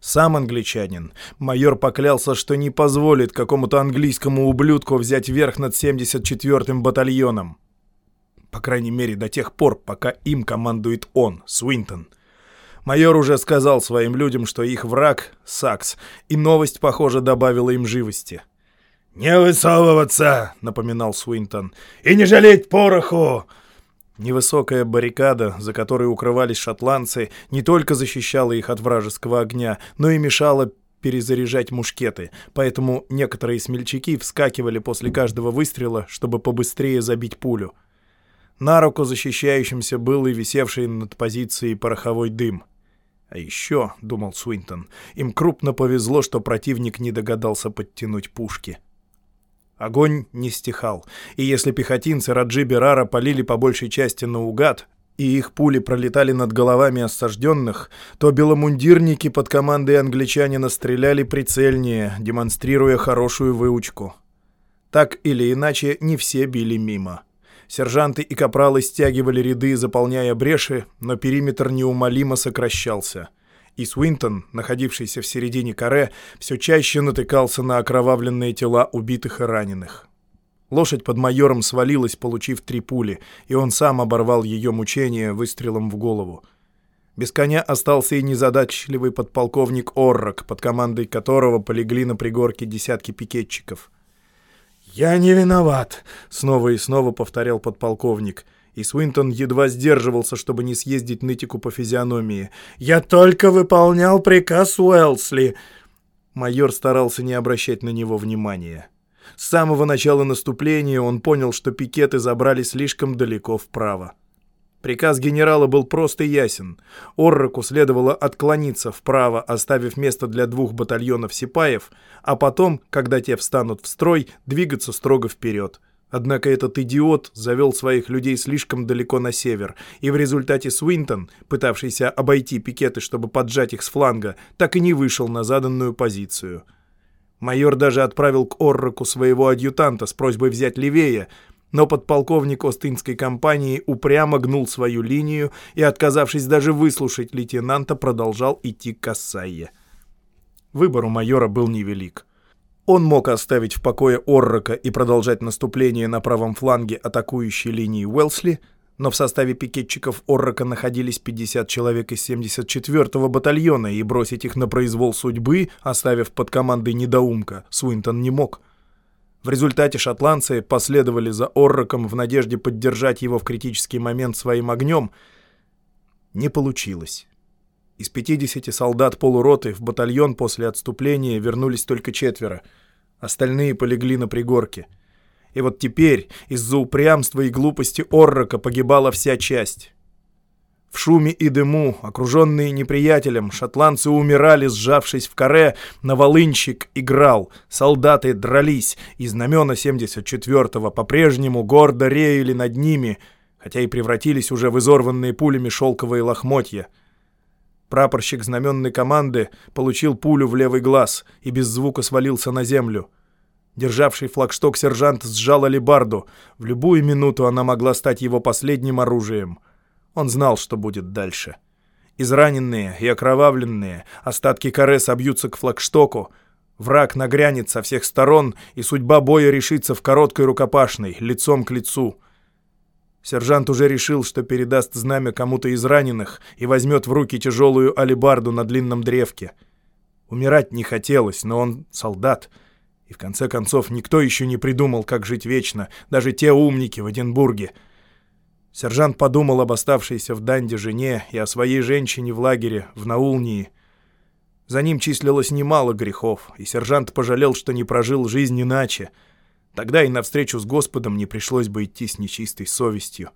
сам англичанин. Майор поклялся, что не позволит какому-то английскому ублюдку взять верх над 74-м батальоном. По крайней мере, до тех пор, пока им командует он, Свинтон. Майор уже сказал своим людям, что их враг — Сакс, и новость, похоже, добавила им живости. «Не высовываться!» — напоминал Свинтон. «И не жалеть пороху! Невысокая баррикада, за которой укрывались шотландцы, не только защищала их от вражеского огня, но и мешала перезаряжать мушкеты, поэтому некоторые смельчаки вскакивали после каждого выстрела, чтобы побыстрее забить пулю. На руку защищающимся был и висевший над позицией пороховой дым. А еще, — думал Свинтон, — им крупно повезло, что противник не догадался подтянуть пушки. Огонь не стихал, и если пехотинцы Раджи Берара полили по большей части наугад, и их пули пролетали над головами осажденных, то беломундирники под командой англичанина стреляли прицельнее, демонстрируя хорошую выучку. Так или иначе, не все били мимо. Сержанты и капралы стягивали ряды, заполняя бреши, но периметр неумолимо сокращался. И Свинтон, находившийся в середине каре, все чаще натыкался на окровавленные тела убитых и раненых. Лошадь под майором свалилась, получив три пули, и он сам оборвал ее мучение выстрелом в голову. Без коня остался и незадачливый подполковник Оррок, под командой которого полегли на пригорке десятки пикетчиков. «Я не виноват», — снова и снова повторял подполковник. И Свинтон едва сдерживался, чтобы не съездить нытику по физиономии. «Я только выполнял приказ Уэлсли». Майор старался не обращать на него внимания. С самого начала наступления он понял, что пикеты забрали слишком далеко вправо. Приказ генерала был прост и ясен. Орроку следовало отклониться вправо, оставив место для двух батальонов сипаев, а потом, когда те встанут в строй, двигаться строго вперед. Однако этот идиот завел своих людей слишком далеко на север, и в результате Свинтон, пытавшийся обойти пикеты, чтобы поджать их с фланга, так и не вышел на заданную позицию. Майор даже отправил к Орроку своего адъютанта с просьбой взять левее, но подполковник Остинской компании упрямо гнул свою линию и, отказавшись даже выслушать лейтенанта, продолжал идти к Кассайе. Выбор у майора был невелик. Он мог оставить в покое Оррока и продолжать наступление на правом фланге атакующей линии Уэлсли, но в составе пикетчиков Оррока находились 50 человек из 74-го батальона, и бросить их на произвол судьбы, оставив под командой недоумка, Суинтон не мог — в результате шотландцы последовали за Орроком в надежде поддержать его в критический момент своим огнем. Не получилось. Из 50 солдат полуроты в батальон после отступления вернулись только четверо. Остальные полегли на пригорке. И вот теперь из-за упрямства и глупости Оррока погибала вся часть. В шуме и дыму, окруженные неприятелем, шотландцы умирали, сжавшись в каре, на волынщик играл, солдаты дрались, и знамена 74-го по-прежнему гордо реяли над ними, хотя и превратились уже в изорванные пулями шелковые лохмотья. Прапорщик знаменной команды получил пулю в левый глаз и без звука свалился на землю. Державший флагшток сержант сжал алебарду. В любую минуту она могла стать его последним оружием — он знал, что будет дальше. Израненные и окровавленные, остатки каре собьются к флагштоку, враг нагрянет со всех сторон, и судьба боя решится в короткой рукопашной, лицом к лицу. Сержант уже решил, что передаст знамя кому-то из раненых и возьмет в руки тяжелую алебарду на длинном древке. Умирать не хотелось, но он солдат. И в конце концов никто еще не придумал, как жить вечно, даже те умники в Эдинбурге — Сержант подумал об оставшейся в Данде жене и о своей женщине в лагере в Наулнии. За ним числилось немало грехов, и сержант пожалел, что не прожил жизнь иначе. Тогда и навстречу с Господом не пришлось бы идти с нечистой совестью.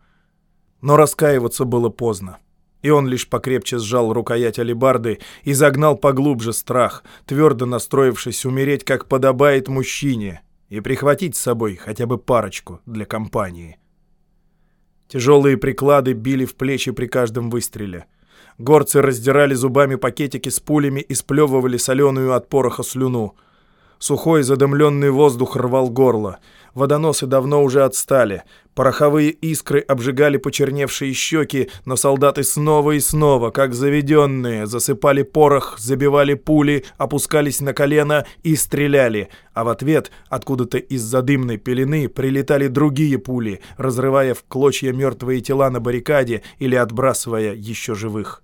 Но раскаиваться было поздно. И он лишь покрепче сжал рукоять алебарды и загнал поглубже страх, твердо настроившись умереть, как подобает мужчине, и прихватить с собой хотя бы парочку для компании. Тяжелые приклады били в плечи при каждом выстреле. Горцы раздирали зубами пакетики с пулями и сплевывали соленую от пороха слюну. Сухой задымленный воздух рвал горло. Водоносы давно уже отстали. Пороховые искры обжигали почерневшие щеки, но солдаты снова и снова, как заведенные, засыпали порох, забивали пули, опускались на колено и стреляли. А в ответ, откуда-то из-за дымной пелены, прилетали другие пули, разрывая в клочья мертвые тела на баррикаде или отбрасывая еще живых.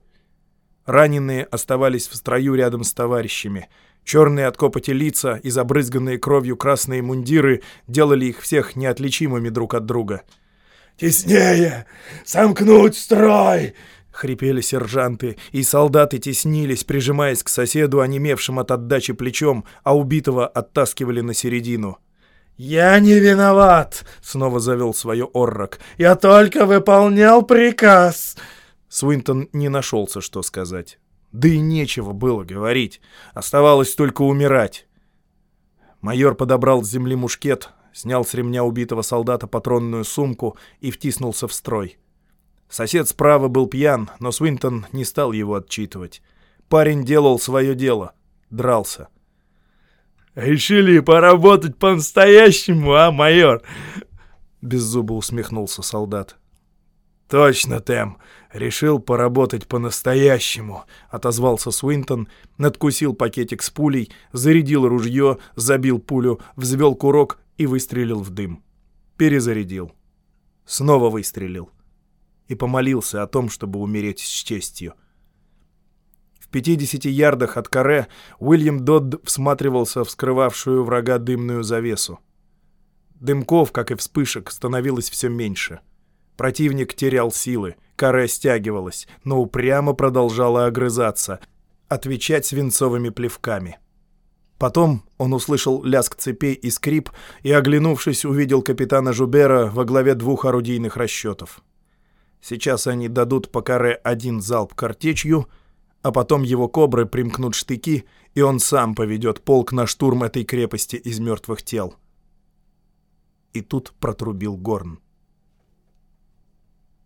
Раненые оставались в строю рядом с товарищами — Черные от копоти лица и забрызганные кровью красные мундиры делали их всех неотличимыми друг от друга. «Теснее! Сомкнуть строй!» — хрипели сержанты, и солдаты теснились, прижимаясь к соседу, онемевшим от отдачи плечом, а убитого оттаскивали на середину. «Я не виноват!» — снова завел свое Оррок. «Я только выполнял приказ!» Свинтон не нашелся, что сказать. Да и нечего было говорить. Оставалось только умирать. Майор подобрал с земли мушкет, снял с ремня убитого солдата патронную сумку и втиснулся в строй. Сосед справа был пьян, но Свинтон не стал его отчитывать. Парень делал свое дело. Дрался. «Решили поработать по-настоящему, а, майор?» — беззубо усмехнулся солдат. «Точно, Тэм. Решил поработать по-настоящему», — отозвался Свинтон, надкусил пакетик с пулей, зарядил ружье, забил пулю, взвел курок и выстрелил в дым. Перезарядил. Снова выстрелил. И помолился о том, чтобы умереть с честью. В 50 ярдах от каре Уильям Додд всматривался в скрывавшую врага дымную завесу. Дымков, как и вспышек, становилось все меньше — Противник терял силы, каре стягивалась, но упрямо продолжала огрызаться, отвечать свинцовыми плевками. Потом он услышал лязг цепей и скрип и, оглянувшись, увидел капитана Жубера во главе двух орудийных расчетов. Сейчас они дадут по каре один залп картечью, а потом его кобры примкнут штыки, и он сам поведет полк на штурм этой крепости из мертвых тел. И тут протрубил горн.